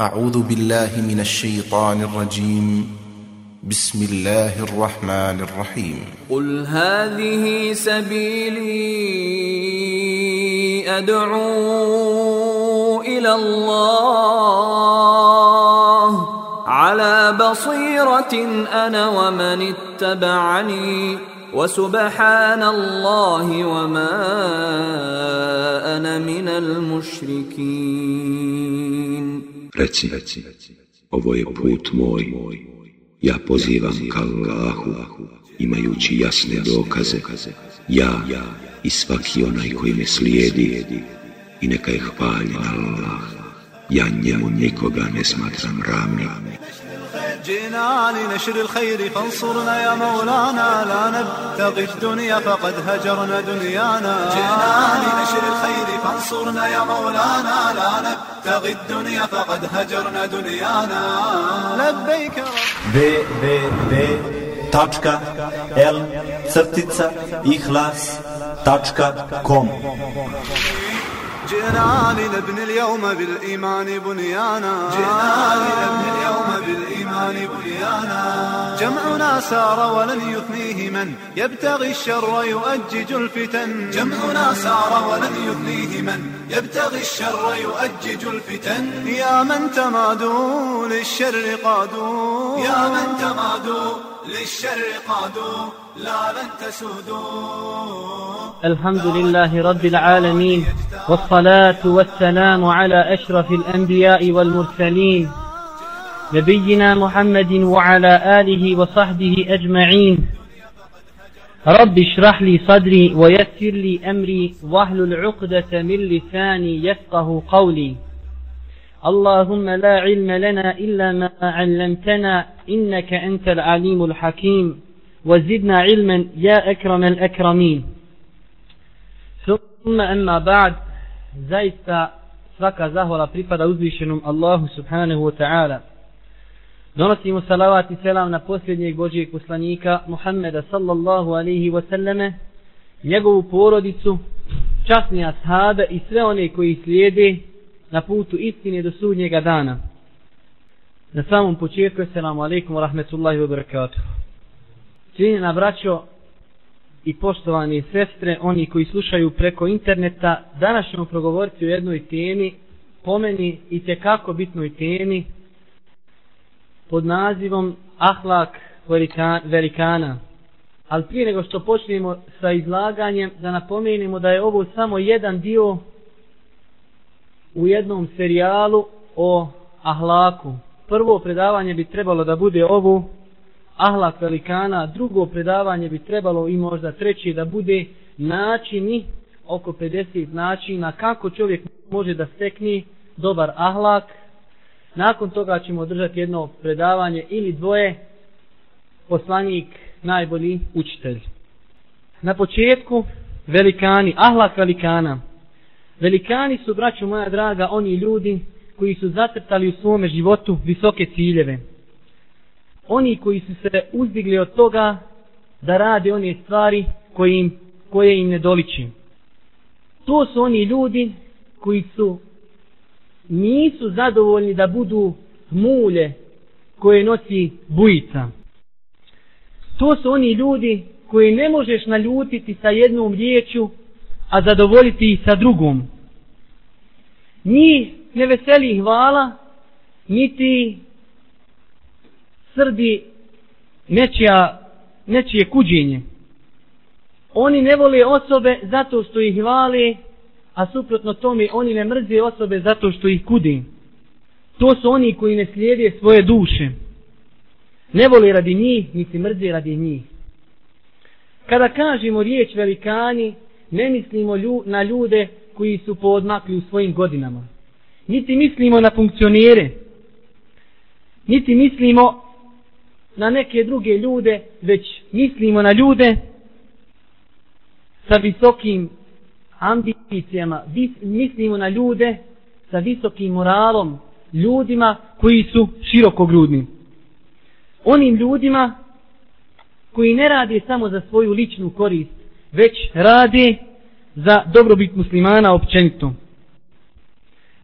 أعوذ بالله من الشيطان الرجيم. بسم الله الرحمن الرحيم. قل هذه سبيلي أدعو إلى الله. على بصيرة أنا ومن اتبعني. وسبحان الله وما أنا من المشركين. Reci, ovo je put moj, ja pozivam ka Allahu, imajući jasne dokaze, ja i svaki onaj koji me slijedi, i neka je hvaljen Allah, ja njemu nikoga ne smatram ravnim. جئنا لنشر الخير فانصرنا يا مولانا. لا نبتغي الدنيا فقد هجرنا دنيانا. جئنا لنشر الخير فانصرنا يا مولانا. لا نبتغي الدنيا فقد هجرنا دنيانا. لبيك رب. www.l-ihlas.com جئنا لنبني اليوم بالإيمان بنيانا. جئنا لنبني اليوم بالإيمان بنيانا. جمعنا سار ولن يثنيه من يبتغي الشر يؤجج الفتن. جمعنا سار ولن يثنيه من يبتغي الشر يؤجج الفتن. يا من تمادوا للشر قادوا. يا من تمادوا للشر قادوا لا لن تسودوا الحمد لله رب العالمين والصلاة والسلام على أشرف الأنبياء والمرسلين نبينا محمد وعلى آله وصحبه أجمعين. رب اشرح لي صدري ويسر لي أمري واحلل عقدة من لساني يفقه قولي. اللهم لا علم لنا إلا ما علمتنا إنك أنت العليم الحكيم وزدنا علما يا أكرم الأكرمين ثم أما بعد zaista svaka zahvala pripada uzvišenom Allahu subhanahu wa ta'ala. Donosimo salavat i selam na posljednjeg Božijeg poslanika Muhammeda sallallahu alihi wa sallame, njegovu porodicu, časni ashabe i sve one koji slijede na putu istine do sudnjega dana. Na samom početku, selamu alaikum wa rahmetullahi wa barakatuh. Cijenjena braćo, i poštovani sestre, oni koji slušaju preko interneta, danas ćemo progovoriti o jednoj temi, po meni i tekako bitnoj temi, pod nazivom Ahlak velikana. Ali prije nego što počnemo sa izlaganjem, da napomenimo da je ovo samo jedan dio u jednom serijalu o ahlaku. Prvo predavanje bi trebalo da bude ovo ahlak velikana, drugo predavanje bi trebalo i možda treće da bude načini, oko 50 načina kako čovjek može da stekni dobar ahlak. Nakon toga ćemo držati jedno predavanje ili dvoje, poslanik najbolji učitelj. Na početku velikani, ahlak velikana. Velikani su, braću moja draga, oni ljudi koji su zatrtali u svome životu visoke ciljeve oni koji su se uzdigli od toga da rade one stvari koje im, koje im ne doliči. To su oni ljudi koji su nisu zadovoljni da budu mulje koje nosi bujica. To su oni ljudi koji ne možeš naljutiti sa jednom riječu, a zadovoljiti ih sa drugom. Njih ne veseli hvala, niti srbi nečija, nečije kuđenje. Oni ne vole osobe zato što ih hvali, a suprotno tome oni ne mrze osobe zato što ih kudi. To su oni koji ne slijede svoje duše. Ne vole radi njih, niti mrze radi njih. Kada kažemo riječ velikani, ne mislimo lju, na ljude koji su poodmakli u svojim godinama. Niti mislimo na funkcionere. Niti mislimo na neke druge ljude, već mislimo na ljude sa visokim ambicijama, mislimo na ljude sa visokim moralom, ljudima koji su širokogrudni. Onim ljudima koji ne rade samo za svoju ličnu korist, već rade za dobrobit muslimana općenito.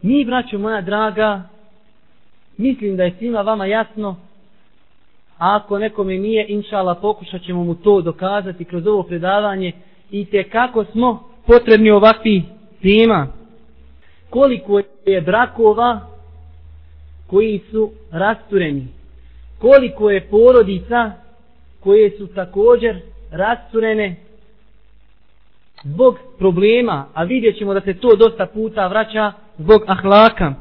Mi, braćo moja draga, Mislim da je svima vama jasno, a ako nekome nije, inšala, pokušat ćemo mu to dokazati kroz ovo predavanje i te kako smo potrebni ovakvi tema. Koliko je brakova koji su rastureni. Koliko je porodica koje su također rasturene zbog problema, a vidjet ćemo da se to dosta puta vraća zbog ahlaka.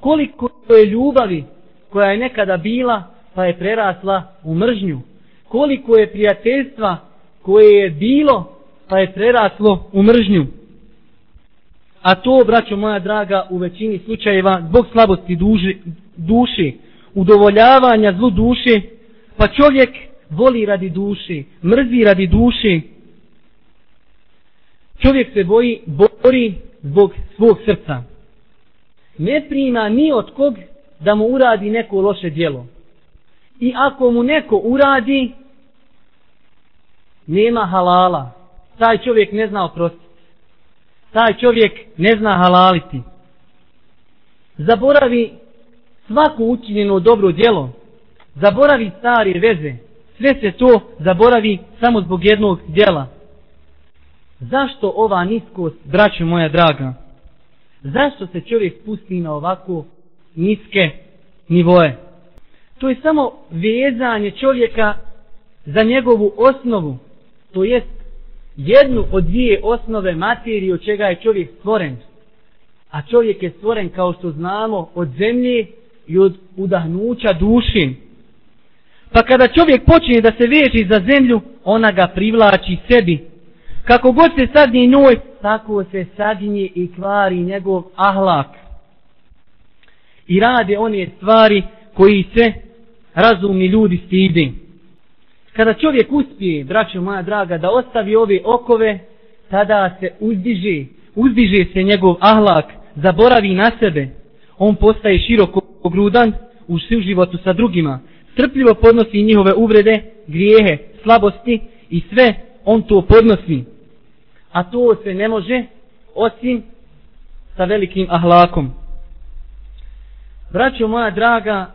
Koliko je ljubavi koja je nekada bila pa je prerasla u mržnju. Koliko je prijateljstva koje je bilo pa je preraslo u mržnju. A to, braćo moja draga, u većini slučajeva, zbog slabosti duži, duši, udovoljavanja zlu duši, pa čovjek voli radi duši, mrzi radi duši, čovjek se boji, bori zbog svog srca. Ne prima ni od kog da mu uradi neko loše djelo. I ako mu neko uradi, nema halala. Taj čovjek ne zna oprostiti. Taj čovjek ne zna halaliti. Zaboravi svako učinjeno dobro djelo. Zaboravi stare veze. Sve se to zaboravi samo zbog jednog djela. Zašto ova niskost, braćo moja draga? Zašto se čovjek pusti na ovako niske nivoje? To je samo vezanje čovjeka za njegovu osnovu. To jest jednu od dvije osnove materije od čega je čovjek stvoren. A čovjek je stvoren kao što znamo od zemlje i od udahnuća duši. Pa kada čovjek počne da se veži za zemlju, ona ga privlači sebi. Kako god se sadni njoj, tako se sadinje i kvari njegov ahlak. I rade one stvari koji se razumni ljudi stidi. Kada čovjek uspije, braćo moja draga, da ostavi ove okove, tada se uzdiže, uzdiže se njegov ahlak, zaboravi na sebe. On postaje široko ogrudan u životu sa drugima. Strpljivo podnosi njihove uvrede, grijehe, slabosti i sve on to podnosi. A to se ne može osim sa velikim ahlakom. Braćo moja draga,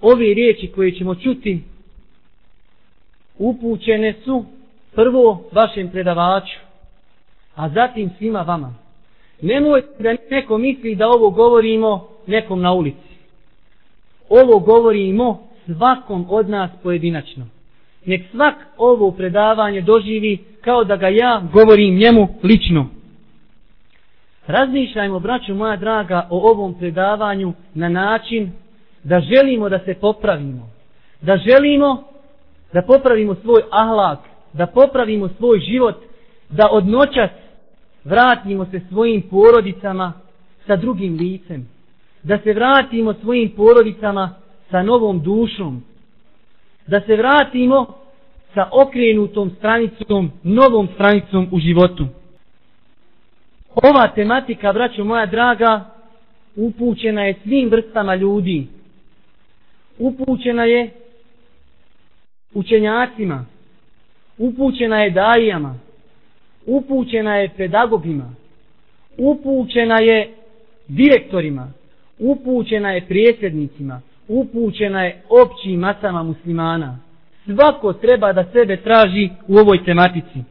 ove riječi koje ćemo čuti upućene su prvo vašem predavaču, a zatim svima vama. Nemojte da neko misli da ovo govorimo nekom na ulici. Ovo govorimo svakom od nas pojedinačno. Nek svak ovo predavanje doživi kao da ga ja govorim njemu lično. Razmišljajmo, braću moja draga, o ovom predavanju na način da želimo da se popravimo. Da želimo da popravimo svoj ahlak, da popravimo svoj život, da od noćas vratimo se svojim porodicama sa drugim licem. Da se vratimo svojim porodicama sa novom dušom. Da se vratimo sa okrenutom stranicom, novom stranicom u životu. Ova tematika, braćo moja draga, upućena je svim vrstama ljudi. Upućena je učenjacima, upućena je dajama, upućena je pedagogima, upućena je direktorima, upućena je prijesednicima, upućena je općim masama muslimana. Svako treba da sebe traži u ovoj tematici.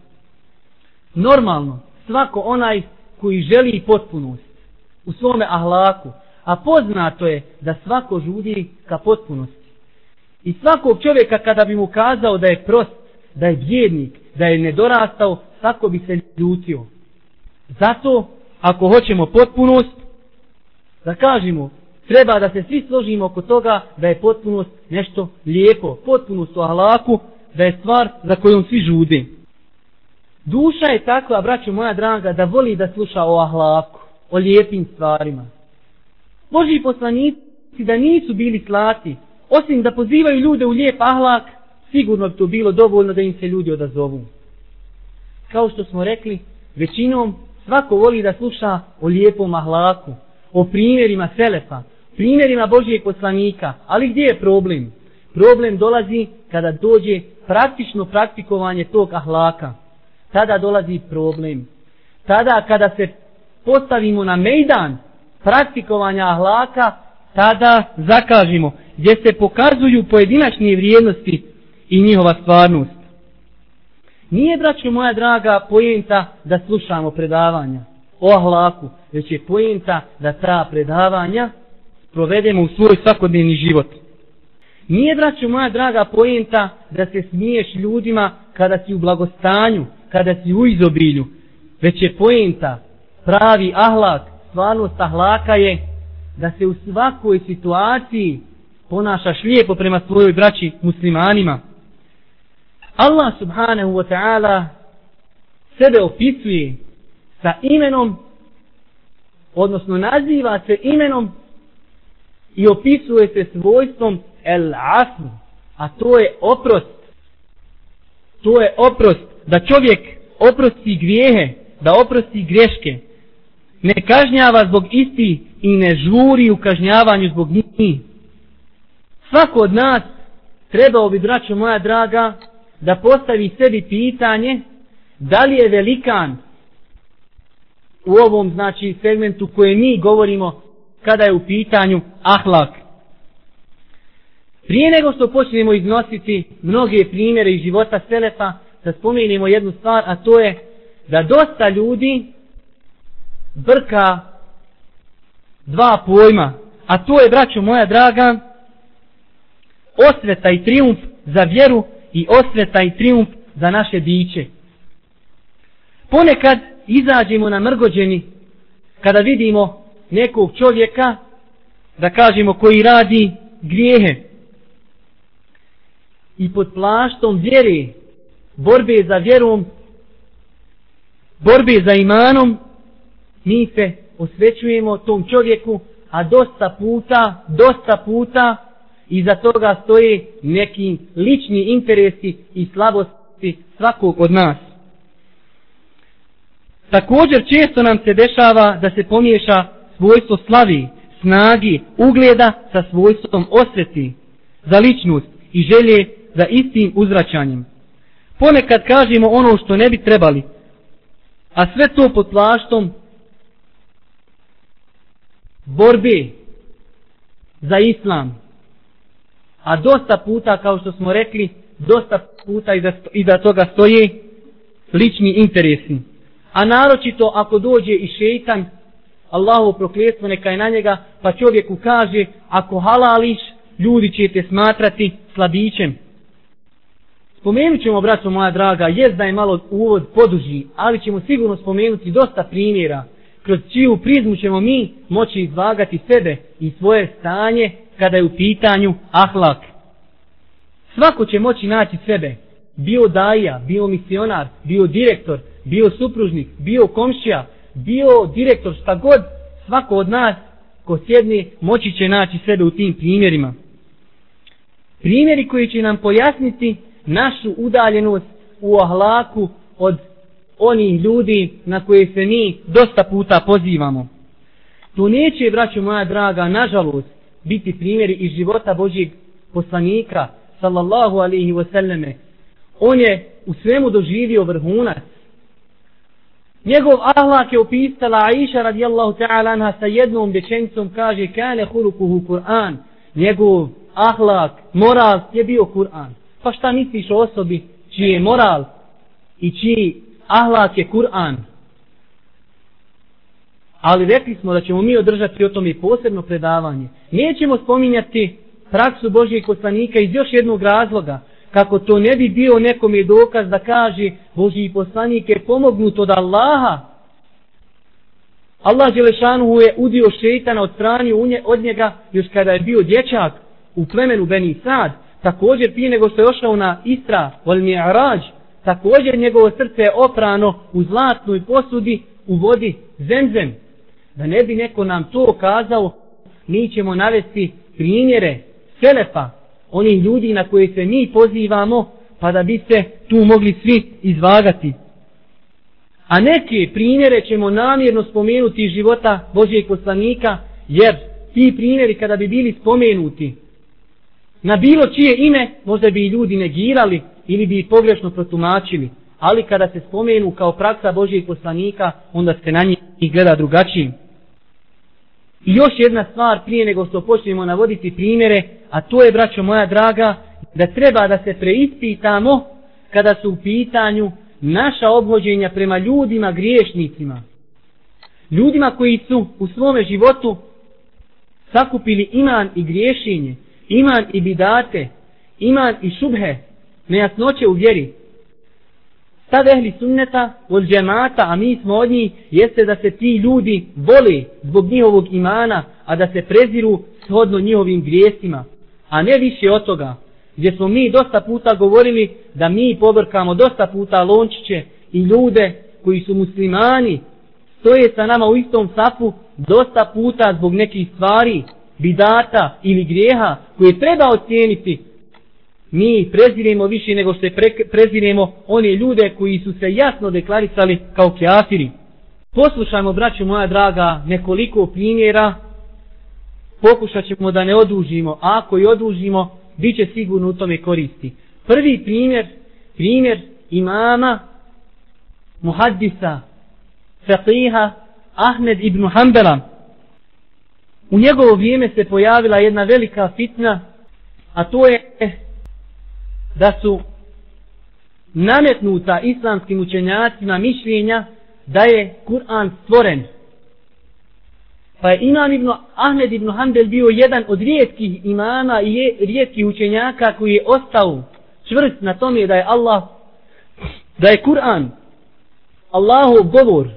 Normalno, svako onaj koji želi potpunost u svome ahlaku, a poznato je da svako žudi ka potpunosti. I svakog čovjeka kada bi mu kazao da je prost, da je bjednik, da je nedorastao, tako bi se ljutio. Zato, ako hoćemo potpunost, da kažemo, treba da se svi složimo oko toga da je potpunost nešto lijepo, potpunost u ahlaku, da je stvar za kojom svi žude. Duša je takva, braćo moja draga, da voli da sluša o ahlaku, o lijepim stvarima. Boži poslanici da nisu bili slati, osim da pozivaju ljude u lijep ahlak, sigurno bi to bilo dovoljno da im se ljudi odazovu. Kao što smo rekli, većinom svako voli da sluša o lijepom ahlaku, o primjerima Selefa, primjerima Božijeg poslanika, ali gdje je problem? Problem dolazi kada dođe praktično praktikovanje tog ahlaka. Tada dolazi problem. Tada kada se postavimo na mejdan praktikovanja ahlaka, tada zakažimo, gdje se pokazuju pojedinačne vrijednosti i njihova stvarnost. Nije, braćo moja draga, pojenta da slušamo predavanja o ahlaku, već je pojenta da ta predavanja provedemo u svoj svakodnevni život. Nije, braćo moja draga, pojenta da se smiješ ljudima kada si u blagostanju, kada si u izobilju, već je pojenta, pravi ahlak, stvarnost ahlaka je da se u svakoj situaciji ponašaš lijepo prema svojoj braći muslimanima. Allah subhanahu wa ta'ala sebe opisuje sa imenom, odnosno naziva se imenom i opisuje se svojstvom el asm, a to je oprost. To je oprost, da čovjek oprosti grijehe, da oprosti greške, ne kažnjava zbog isti i ne žuri u kažnjavanju zbog njih. Svako od nas trebao bi, braćo moja draga, da postavi sebi pitanje da li je velikan u ovom znači segmentu koje mi govorimo kada je u pitanju ahlak. Prije nego što počnemo iznositi mnoge primjere iz života Selefa, da spomenemo jednu stvar, a to je da dosta ljudi brka dva pojma, a to je, braćo moja draga, osveta i triumf za vjeru i osveta i triumf za naše biće. Ponekad izađemo na mrgođeni kada vidimo nekog čovjeka da kažemo koji radi grijehe i pod plaštom vjere borbe za vjerom borbe za imanom mi se osvećujemo tom čovjeku a dosta puta dosta puta iza toga stoje neki lični interesi i slabosti svakog od nas. Također često nam se dešava da se pomiješa svojstvo slavi, snagi, ugleda sa svojstvom osveti za ličnost i želje za istim uzraćanjem. Ponekad kažemo ono što ne bi trebali, a sve to pod plaštom borbe za islam, A dosta puta, kao što smo rekli, dosta puta iza, iza toga stoje lični interesi. A naročito ako dođe i šeitan, Allahu prokljetstvo neka je na njega, pa čovjeku kaže, ako halališ, ljudi će te smatrati slabićem. Spomenut ćemo, braćo moja draga, jest da je malo uvod poduži, ali ćemo sigurno spomenuti dosta primjera, kroz čiju prizmu ćemo mi moći izvagati sebe i svoje stanje kada je u pitanju ahlak. Svako će moći naći sebe, bio daja, bio misionar, bio direktor, bio supružnik, bio komšija, bio direktor, šta god, svako od nas ko sjedni moći će naći sebe u tim primjerima. Primjeri koji će nam pojasniti našu udaljenost u ahlaku od onih ljudi na koje se mi dosta puta pozivamo. To neće, braćo moja draga, nažalost, biti primjeri iz života Božijeg poslanika, sallallahu alihi wasallame. On je u svemu doživio vrhunac. Njegov ahlak je opisala Aisha radijallahu ta'ala anha sa jednom rečenicom kaže kane hulukuhu Kur'an. Njegov ahlak, moral je bio Kur'an. Pa šta misliš o osobi čiji je moral i čiji ahlak je Kur'an? Ali rekli smo da ćemo mi održati o tome i posebno predavanje. Nećemo spominjati praksu Božijeg poslanika iz još jednog razloga, kako to ne bi bio nekom je dokaz da kaže Boži poslanik je pomognut od Allaha. Allah Želešanu je udio šeitana od strani od njega još kada je bio dječak u plemenu Beni Sad. Također prije nego što je ošao na Isra, vol mi Arađ, također njegovo srce je oprano u zlatnoj posudi u vodi zemzem. Da ne bi neko nam to kazao, mi ćemo navesti primjere Selefa, onih ljudi na koje se mi pozivamo, pa da bi se tu mogli svi izvagati. A neke primjere ćemo namjerno spomenuti iz života Božijeg poslanika, jer ti primjeri kada bi bili spomenuti na bilo čije ime, možda bi ljudi negirali ili bi ih pogrešno protumačili. Ali kada se spomenu kao praksa Božijeg poslanika, onda se na njih gleda drugačijim. I još jedna stvar prije nego što počnemo navoditi primjere, a to je, braćo moja draga, da treba da se preispitamo kada su u pitanju naša obhođenja prema ljudima griješnicima. Ljudima koji su u svome životu sakupili iman i griješenje, iman i bidate, iman i šubhe, nejasnoće u vjeri stav ehli sunneta od džemata, a mi smo od njih, jeste da se ti ljudi vole zbog njihovog imana, a da se preziru shodno njihovim grijesima. A ne više od toga, gdje smo mi dosta puta govorili da mi pobrkamo dosta puta lončiće i ljude koji su muslimani, stoje sa nama u istom safu dosta puta zbog nekih stvari, bidata ili grijeha koje treba ocijeniti mi preziremo više nego što pre, preziremo one ljude koji su se jasno deklarisali kao kjafiri. Poslušajmo, braću moja draga, nekoliko primjera. Pokušat ćemo da ne odužimo, a ako i odužimo, bit će sigurno u tome koristi. Prvi primjer, primjer imama, muhaddisa, faqiha, Ahmed ibn Hanbala. U njegovo vrijeme se pojavila jedna velika fitna, a to je da su nametnuta islamskim učenjacima mišljenja da je Kur'an stvoren. Pa je Imam ibn Ahmed ibn Hanbel bio jedan od rijetkih imama i je, rijetkih učenjaka koji je ostao čvrst na tome da je Allah, da je Kur'an Allahov govor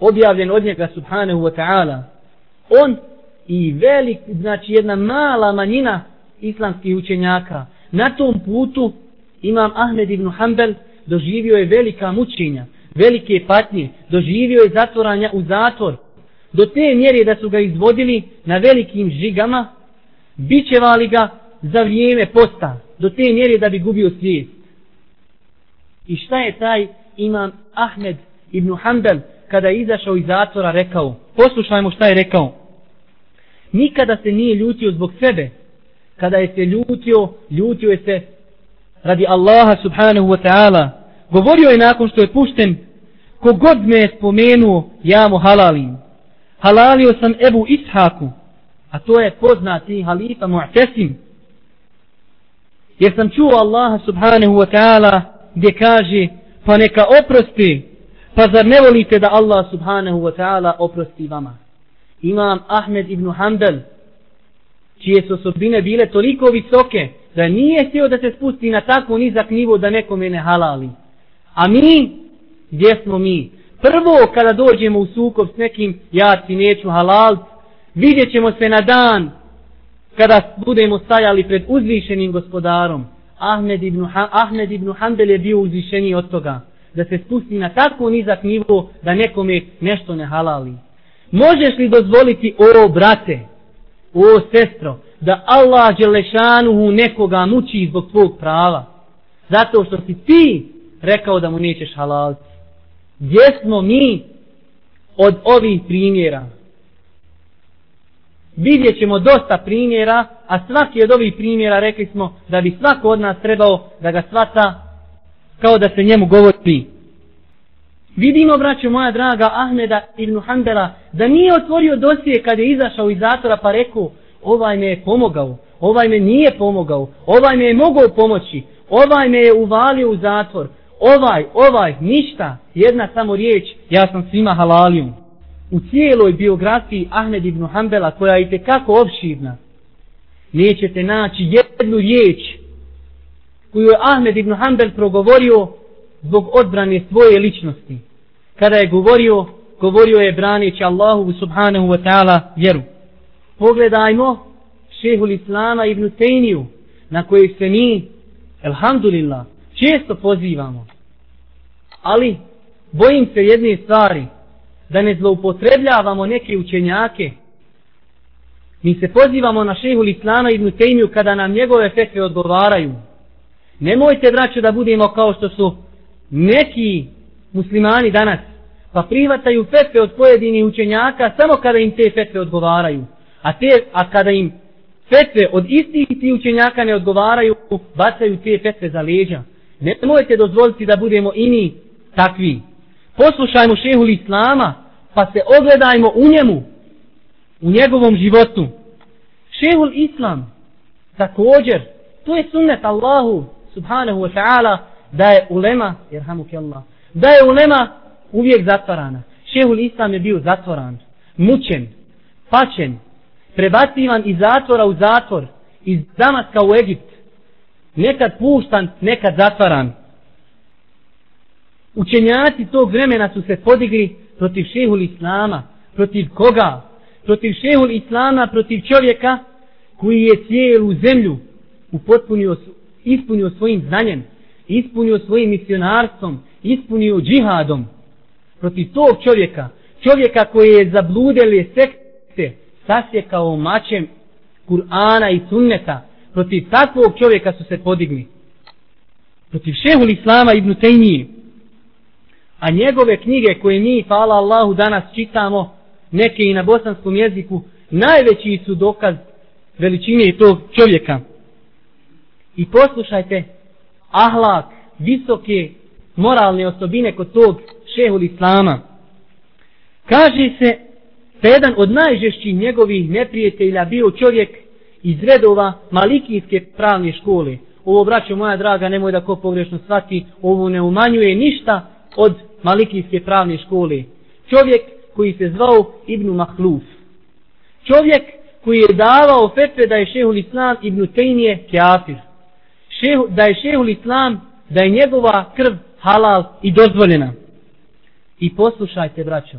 objavljen od njega subhanahu wa ta'ala. On i velik, znači jedna mala manjina islamskih učenjaka Na tom putu Imam Ahmed ibn Hanbel doživio je velika mučenja, velike patnje, doživio je zatvoranja u zatvor. Do te mjere da su ga izvodili na velikim žigama, bićevali ga za vrijeme posta, do te mjere da bi gubio svijest. I šta je taj Imam Ahmed ibn Hanbel kada je izašao iz zatvora rekao? Poslušajmo šta je rekao. Nikada se nije ljutio zbog sebe, kada je se ljutio, ljutio je se radi Allaha subhanahu wa ta'ala. Govorio je nakon što je pušten, kogod me je spomenuo, ja mu halalim. Halalio sam Ebu Ishaku, a to je poznati halifa Mu'tesim. Jer sam čuo Allaha subhanahu wa ta'ala gdje kaže, pa neka oprosti, pa zar ne volite da Allah subhanahu wa ta'ala oprosti vama? Imam Ahmed ibn Hanbel, čije su osobine bile toliko visoke da nije htio da se spusti na tako nizak nivo da nekome ne halali. A mi, gdje smo mi? Prvo kada dođemo u sukob s nekim, ja ti neću halal, vidjet ćemo se na dan kada budemo stajali pred uzvišenim gospodarom. Ahmed ibn, ha Ahmed ibn Hanbel je bio uzvišeniji od toga. Da se spusti na tako nizak nivo da nekome nešto ne halali. Možeš li dozvoliti, o brate, o sestro, da Allah Đelešanuhu nekoga muči zbog tvog prava. Zato što si ti rekao da mu nećeš halaliti. Gdje smo mi od ovih primjera? Vidjet ćemo dosta primjera, a svaki od ovih primjera rekli smo da bi svako od nas trebao da ga svata kao da se njemu govori. Vidimo, braćo moja draga, Ahmeda ibn Hanbela, da nije otvorio dosije kad je izašao iz zatora pa rekao, ovaj me je pomogao, ovaj me nije pomogao, ovaj me je mogao pomoći, ovaj me je uvalio u zatvor, ovaj, ovaj, ništa, jedna samo riječ, ja sam svima halalijom. U cijeloj biografiji Ahmed ibn Hanbela, koja je kako opširna, nećete naći jednu riječ koju je Ahmed ibn Hanbel progovorio zbog odbrane svoje ličnosti. Kada je govorio, govorio je braneći Allahu subhanahu wa ta'ala vjeru. Pogledajmo šehul Islama ibn Tejniju, na kojeg se mi, elhamdulillah, često pozivamo. Ali, bojim se jedne stvari, da ne zloupotrebljavamo neke učenjake. Mi se pozivamo na šehul Islama ibn Tejniju kada nam njegove fetve odgovaraju. Nemojte, braću, da budemo kao što su neki muslimani danas, pa prihvataju fetve od pojedinih učenjaka samo kada im te fetve odgovaraju. A, te, a kada im fetve od istih ti učenjaka ne odgovaraju, bacaju te fetve za leđa. Ne mojete dozvoliti da budemo i mi takvi. Poslušajmo šehu Islama, pa se ogledajmo u njemu. u njegovom životu. Šehul Islam, također, to je sunnet Allahu subhanahu wa ta'ala, da je ulema, jer Allah, da je ulema uvijek zatvarana. Šehul Islam je bio zatvoran, mučen, pačen, prebacivan iz zatvora u zatvor, iz Damaska u Egipt, nekad puštan, nekad zatvaran. Učenjaci tog vremena su se podigli protiv šehul Islama, protiv koga? Protiv šehul Islama, protiv čovjeka koji je cijelu zemlju upotpunio, ispunio svojim znanjem, ispunio svojim misionarstvom, ispunio džihadom. Protiv tog čovjeka, čovjeka koji je zabludeli sekte, sasjekao mačem Kur'ana i sunneta, protiv takvog čovjeka su se podigli. Protiv šehul Islama ibn Tejnije. A njegove knjige koje mi, hvala Allahu, danas čitamo, neke i na bosanskom jeziku, najveći su dokaz veličine tog čovjeka. I poslušajte, ahlak, visoke moralne osobine kod tog šehul Islama. Kaže se da jedan od najžešćih njegovih neprijatelja bio čovjek iz redova Malikijske pravne škole. Ovo, braćo moja draga, nemoj da ko pogrešno svati, ovo ne umanjuje ništa od Malikijske pravne škole. Čovjek koji se zvao Ibnu Mahluf. Čovjek koji je davao fetve da je šehul Islam Ibnu Tejnije keafir. Šehu, da je šehul Islam, da je njegova krv halal i dozvoljena. I poslušajte, braćo,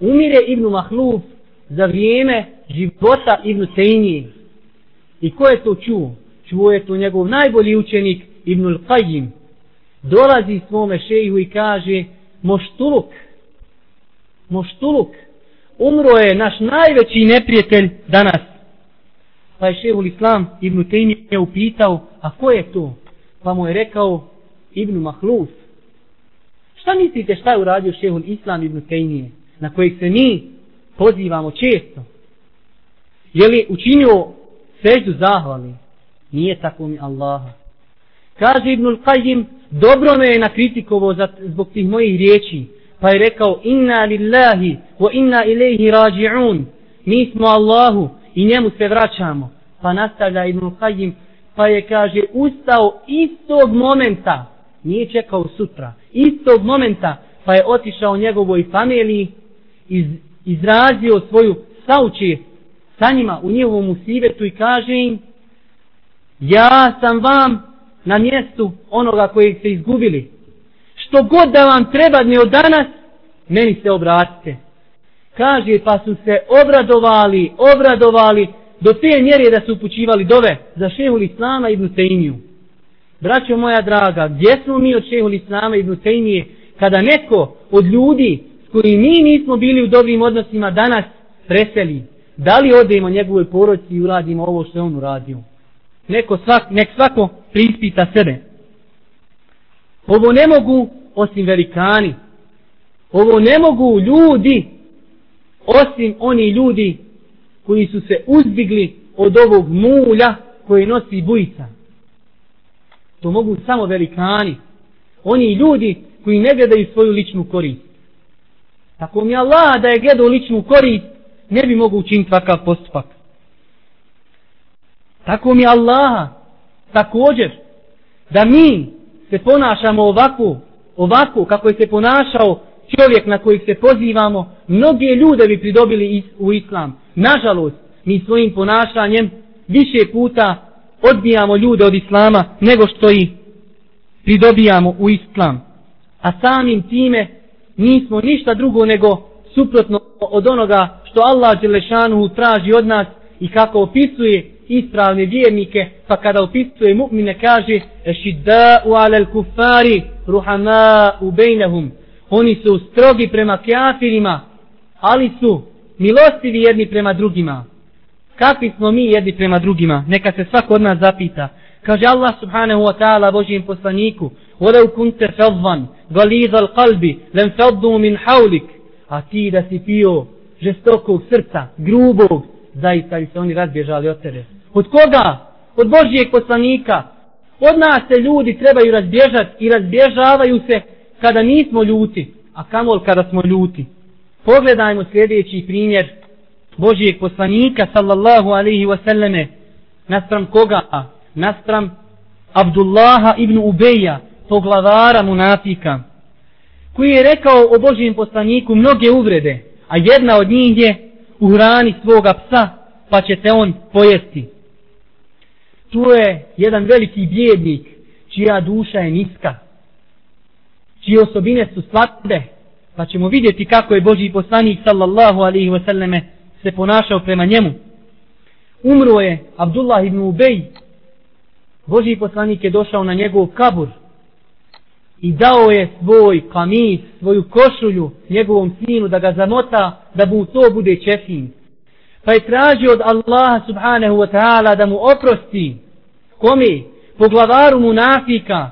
umire Ibnu Mahluf za vrijeme života Ibnu Tejnije. I ko je to čuo? Čuo je to njegov najbolji učenik Ibnul Qajim. Dolazi svome šeju i kaže Moštuluk, Moštuluk, umro je naš najveći neprijatelj danas. Pa je šehul Islam Ibnu Tejmije upitao, a ko je to? Pa mu je rekao Ibnu Mahluf. Šta mislite šta je uradio šehul Islam Ibnu Tejmije, na kojeg se mi pozivamo često? Je li učinio seždu zahvali? Nije tako mi Allaha. Kaže Ibnul Qajim, dobro me je nakritikovo zbog tih mojih riječi. Pa je rekao, inna lillahi wa inna ilaihi rađi'un. Mi smo Allahu i njemu se vraćamo. Pa nastavlja Ibn Qajim, pa je kaže, ustao istog momenta, nije čekao sutra, istog momenta, pa je otišao njegovoj familiji, iz, izrazio svoju saučest sa njima u njihovom usivetu i kaže im, ja sam vam na mjestu onoga kojeg ste izgubili. Što god da vam treba dne od danas, meni se obratite. Kaže, pa su se obradovali, obradovali, do te mjere da su upućivali dove za šehul Islama ibn Tejmiju. Braćo moja draga, gdje smo mi od šehul Islama ibn Tejmije, kada neko od ljudi s koji mi nismo bili u dobrim odnosima danas preseli, da li odemo njegovoj poroci i uradimo ovo što je on uradio? Neko svak, nek svako prispita sebe. Ovo ne mogu osim velikani. Ovo ne mogu ljudi osim oni ljudi koji su se uzbigli od ovog mulja koji nosi bujica. To mogu samo velikani. Oni ljudi koji ne gledaju svoju ličnu korist. Tako mi Allah da je gledao ličnu korist, ne bi mogu učiniti takav postupak. Tako mi Allah također da mi se ponašamo ovako, ovako kako je se ponašao čovjek na kojih se pozivamo, mnoge ljude bi pridobili u islam. Nažalost, mi svojim ponašanjem više puta odbijamo ljude od islama nego što ih pridobijamo u islam. A samim time nismo ništa drugo nego suprotno od onoga što Allah Đelešanu traži od nas i kako opisuje ispravne vjernike, pa kada opisuje mu'mine kaže Ešidda'u alel kufari ruhama'u bejnehum. Oni su strogi prema kafirima, ali su milostivi jedni prema drugima. Kakvi smo mi jedni prema drugima? Neka se svako od nas zapita. Kaže Allah subhanahu wa ta'ala Božijem poslaniku وَلَوْ كُنْتَ فَضْوًا غَلِيظَ الْقَلْبِ لَنْ فَضُّوا مِنْ حَوْلِكَ A ti da si pio žestokog srca, grubog, zaista bi se oni razbježali od tebe. Od koga? Od Božijeg poslanika. Od nas se ljudi trebaju razbježati i razbježavaju se kada nismo ljuti, a kamol kada smo ljuti. Pogledajmo sljedeći primjer Božijeg poslanika sallallahu alaihi wasallame naspram koga? Naspram Abdullaha ibn Ubeja, poglavara munafika, koji je rekao o Božijem poslaniku mnoge uvrede, a jedna od njih je u hrani svoga psa, pa će te on pojesti. Tu je jedan veliki bjednik, čija duša je niska, čije osobine su slabe, pa ćemo vidjeti kako je Božji poslanik sallallahu alaihi wasallame se ponašao prema njemu. Umro je Abdullah ibn Ubej, Božji poslanik je došao na njegov kabur i dao je svoj kamis, svoju košulju njegovom sinu da ga zamota da mu to bude čefin. Pa je tražio od Allaha subhanahu wa ta'ala da mu oprosti kome? Poglavaru munafika.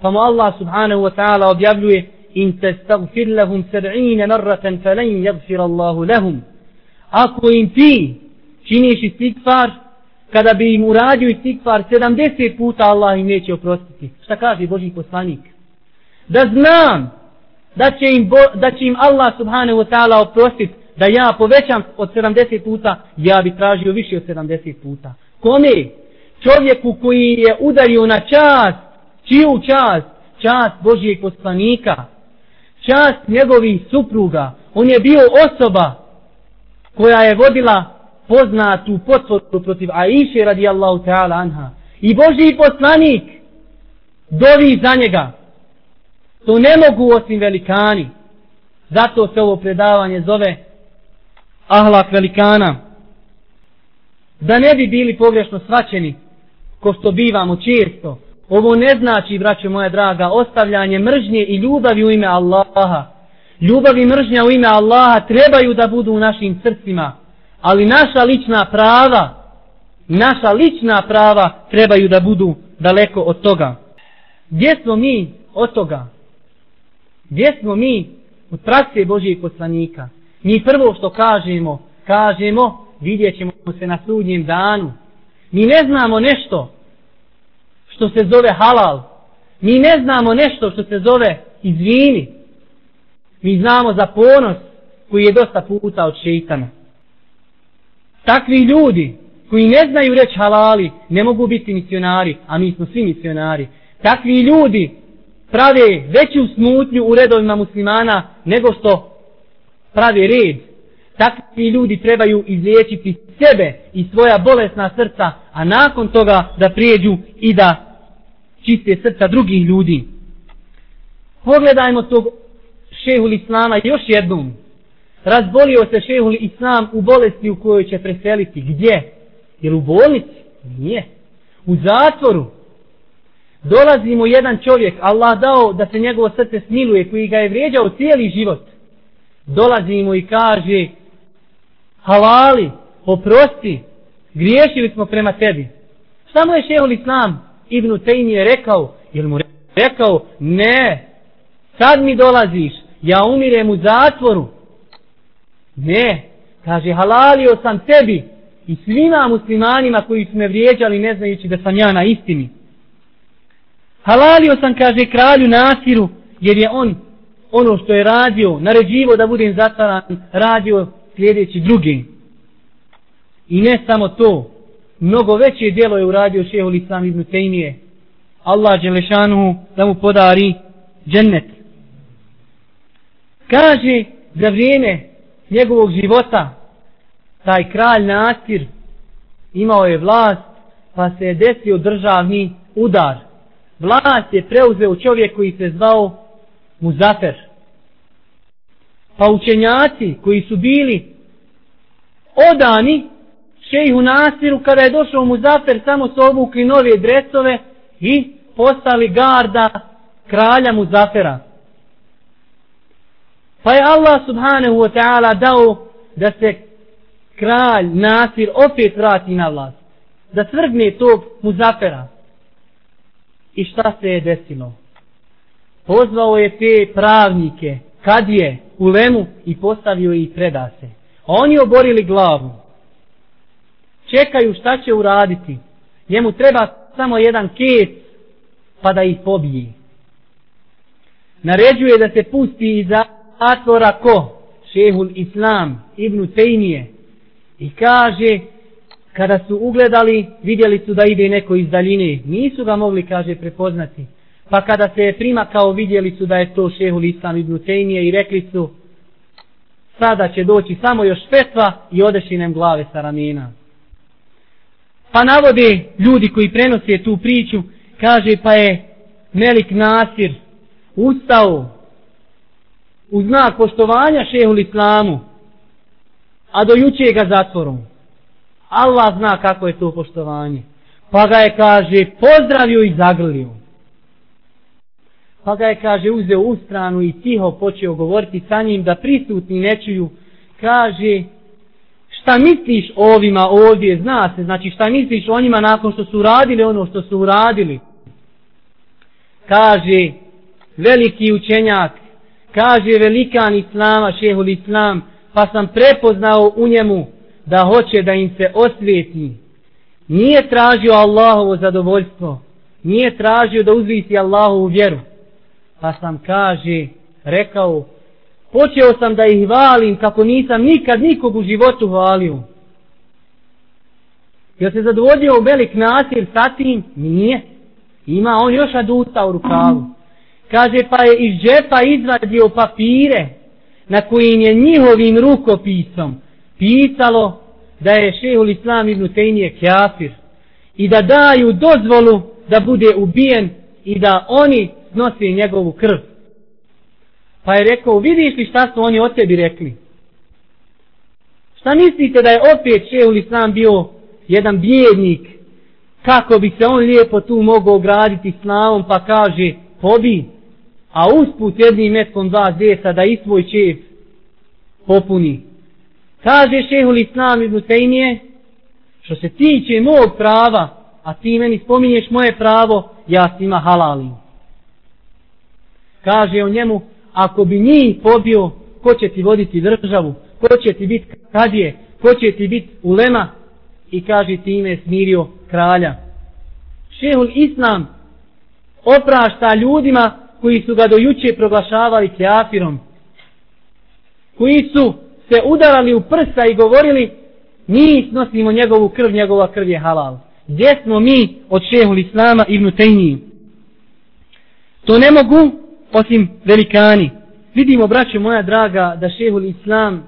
Pa mu Allah subhanahu wa ta'ala objavljuje in testagfir lahum sar'ine marratan falen jagfir Allahu lahum. Ako im ti činiš istikfar, kada bi im uradio istikfar 70 puta Allah im neće oprostiti. Šta kaže Boži poslanik? Da znam da će im, bo, da će im Allah subhanahu wa ta'ala oprostiti da ja povećam od 70 puta, ja bi tražio više od 70 puta. Kome? Čovjeku koji je udario na čast, čiju čast? Čast Božijeg poslanika. Čast njegovih supruga. On je bio osoba koja je vodila poznatu potvoru protiv Aiše radijallahu ta'ala anha. I Božiji poslanik dovi za njega. To ne mogu osim velikani. Zato se ovo predavanje zove ahlak velikana. Da ne bi bili pogrešno svačeni, ko što bivamo često. Ovo ne znači, braćo moja draga, ostavljanje mržnje i ljubavi u ime Allaha. Ljubav i mržnja u ime Allaha trebaju da budu u našim srcima ali naša lična prava, naša lična prava trebaju da budu daleko od toga. Gdje smo mi od toga? Gdje smo mi od prakse Božijeg poslanika? Mi prvo što kažemo, kažemo, vidjet ćemo se na sudnjem danu. Mi ne znamo nešto što se zove halal. Mi ne znamo nešto što se zove izvini. Mi znamo za ponos koji je dosta puta od šeitana. Takvi ljudi koji ne znaju reći halali ne mogu biti misionari, a mi smo svi misionari. Takvi ljudi prave veću smutnju u redovima muslimana nego što prave red. Takvi ljudi trebaju izliječiti sebe i svoja bolesna srca, a nakon toga da prijeđu i da čiste srca drugih ljudi. Pogledajmo tog šehul islama još jednom razbolio se šehul islam u bolesti u kojoj će preseliti. Gdje? Jer u bolnici? Nije. U zatvoru. Dolazi mu jedan čovjek, Allah dao da se njegovo srce smiluje, koji ga je vrijeđao cijeli život. Dolazi mu i kaže, halali, oprosti, griješili smo prema tebi. Šta mu je šehol islam? Ibn Taymi je rekao, jel mu rekao, ne, sad mi dolaziš, ja umirem u zatvoru, Ne, kaže halalio sam tebi i svima muslimanima koji su me vrijeđali ne znajući da sam ja na istini. Halalio sam, kaže kralju Nasiru, jer je on ono što je radio, naređivo da budem zatvaran, radio sljedeći drugi. I ne samo to, mnogo veće djelo je uradio šeho Lisam ibn Tejmije. Allah Đelešanu da mu podari džennet. Kaže za vrijeme njegovog života taj kralj Nasir imao je vlast pa se je desio državni udar. Vlast je preuzeo čovjek koji se zvao Muzafer. Pa učenjaci koji su bili odani šejhu Nasiru kada je došao Muzafer samo su obukli nove dresove i postali garda kralja Muzafera. Pa je Allah subhanahu wa ta'ala dao da se kralj Nasir opet vrati na vlast. Da svrgne tog muzafera. I šta se je desilo? Pozvao je te pravnike, kad je u lemu i postavio ih preda se. A oni oborili glavu. Čekaju šta će uraditi. Njemu treba samo jedan kec pa da ih pobije. Naređuje da se pusti iza zatvora ko? Šehul Islam, Ibn Tejnije. I kaže, kada su ugledali, vidjeli su da ide neko iz daljine. Nisu ga mogli, kaže, prepoznati. Pa kada se je primakao, vidjeli su da je to šehul Islam ibn Tejmije i rekli su, sada će doći samo još petva i odešinem glave sa ramena. Pa navode ljudi koji prenose tu priču, kaže pa je Melik Nasir ustao u znak poštovanja šehul Islamu, a do juče ga zatvorom. Allah zna kako je to poštovanje. Pa ga je, kaže, pozdravio i zagrlio. Pa ga je, kaže, uzeo u stranu i tiho počeo govoriti sa njim da prisutni ne čuju. Kaže, šta misliš o ovima ovdje, zna se, znači šta misliš o njima nakon što su uradili ono što su uradili. Kaže, veliki učenjak, kaže velikan Islama, šehul Islam, pa sam prepoznao u njemu da hoće da im se osvjetni. Nije tražio Allahovo zadovoljstvo, nije tražio da uzvisi Allahovu vjeru. Pa sam kaže, rekao, počeo sam da ih valim kako nisam nikad nikog u životu valio. Jel se zadovoljio velik nasir sa tim? Nije. Ima on još aduta u rukavu. Kaže pa je iz džepa izvadio papire na kojim je njihovim rukopisom pisalo da je šehul islam ibn Tejnije kjafir i da daju dozvolu da bude ubijen i da oni nosi njegovu krv. Pa je rekao, vidiš li šta su oni o tebi rekli? Šta mislite da je opet Šeul islam bio jedan bjednik kako bi se on lijepo tu mogao graditi snavom pa kaže pobi a usput jednim metkom dva zesa da i svoj čev popuni. Kaže šehul islam ibn Tejmije, što se tiče mog prava, a ti meni spominješ moje pravo, ja s halalim. Kaže o njemu, ako bi njih pobio, ko će ti voditi državu, ko će ti biti kadije, ko će ti biti ulema, i kaže time smirio kralja. Šehul Islam oprašta ljudima koji su ga dojuče proglašavali keafirom, koji su se udarali u prsa i govorili mi snosimo njegovu krv, njegova krv je halal. Gdje smo mi od šehul Islama ibn vnutenji? To ne mogu osim velikani. Vidimo, braćo moja draga, da šehul Islam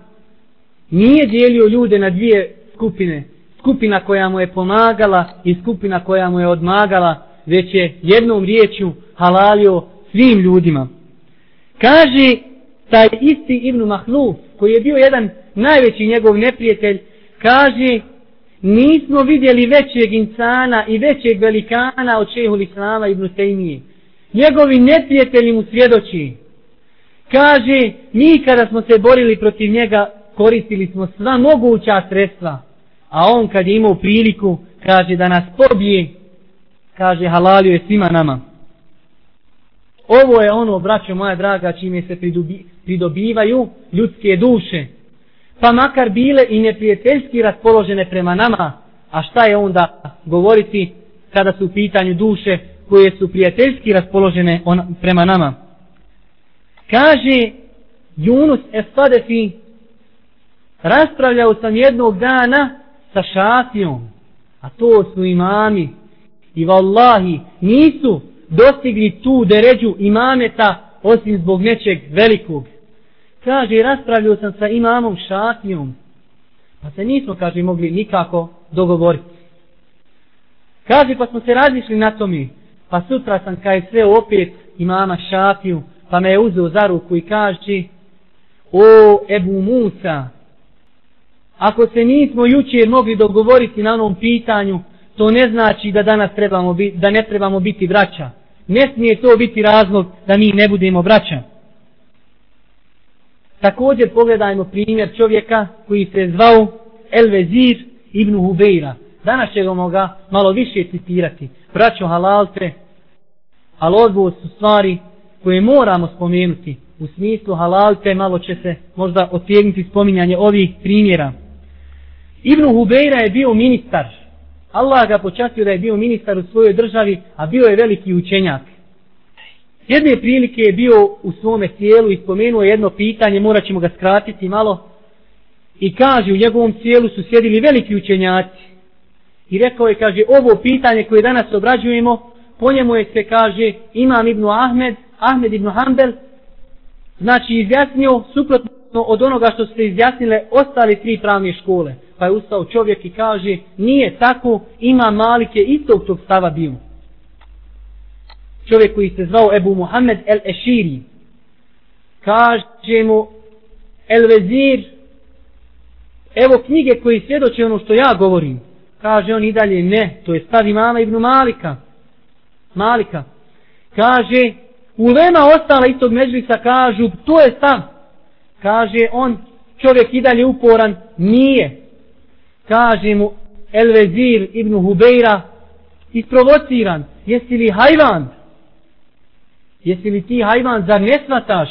nije dijelio ljude na dvije skupine. Skupina koja mu je pomagala i skupina koja mu je odmagala, već je jednom riječju halalio svim ljudima. Kaže taj isti Ibn Mahluf, koji je bio jedan najveći njegov neprijatelj, kaže nismo vidjeli većeg insana i većeg velikana od šehul Islama Ibn Tejmije. Njegovi neprijatelji mu svjedoči. Kaže, mi kada smo se borili protiv njega, koristili smo sva moguća sredstva. A on kad je imao priliku, kaže da nas pobije, kaže halalio je svima nama. Ovo je ono, braćo moja draga, čime se pridobivaju ljudske duše. Pa makar bile i neprijateljski raspoložene prema nama, a šta je onda govoriti kada su u pitanju duše koje su prijateljski raspoložene on, prema nama. Kaže Junus Espadefi, raspravljao sam jednog dana sa šafijom, a to su imami, i vallahi nisu dostigli tu deređu imameta osim zbog nečeg velikog. Kaže, raspravljao sam sa imamom šatijom, pa se nismo, kaže, mogli nikako dogovoriti. Kaže, pa smo se razlišli na tome, pa sutra sam kaj sve opet imama Šafiju, pa me je uzeo za ruku i kaže, o Ebu Musa, ako se nismo jučer mogli dogovoriti na onom pitanju, to ne znači da danas trebamo biti, da ne trebamo biti braća. Ne smije to biti razlog da mi ne budemo braća. Također pogledajmo primjer čovjeka koji se zvao Elvezir ibn Hubeira. Danas ćemo ga malo više citirati. Braćo halalte, ali ovo su stvari koje moramo spomenuti. U smislu halalte malo će se možda otjegnuti spominjanje ovih primjera. Ibn Hubeira je bio ministar Allah ga počastio da je bio ministar u svojoj državi, a bio je veliki učenjak. Jedne prilike je bio u svome tijelu i spomenuo jedno pitanje, morat ćemo ga skratiti malo. I kaže, u njegovom cijelu su sjedili veliki učenjaci. I rekao je, kaže, ovo pitanje koje danas obrađujemo, po njemu je se, kaže, Imam ibn Ahmed, Ahmed ibn Hanbel, znači izjasnio suprotno od onoga što ste izjasnile ostali tri pravne škole. Pa je ustao čovjek i kaže, nije tako, ima malike istog tog stava bio. Čovjek koji se zvao Ebu Muhammed el Eširi. Kaže mu, el Vezir, evo knjige koji svjedoče ono što ja govorim. Kaže on i dalje, ne, to je stav imama Ibnu Malika. Malika. Kaže, u lema ostala istog međlisa kažu, to je stav. Kaže on, čovjek i dalje uporan, nije. Kaže mu, Elvezir Ibnu ibn Hubeira, isprovociran, jesi li hajvan? Jesi li ti hajvan, zar ne smataš?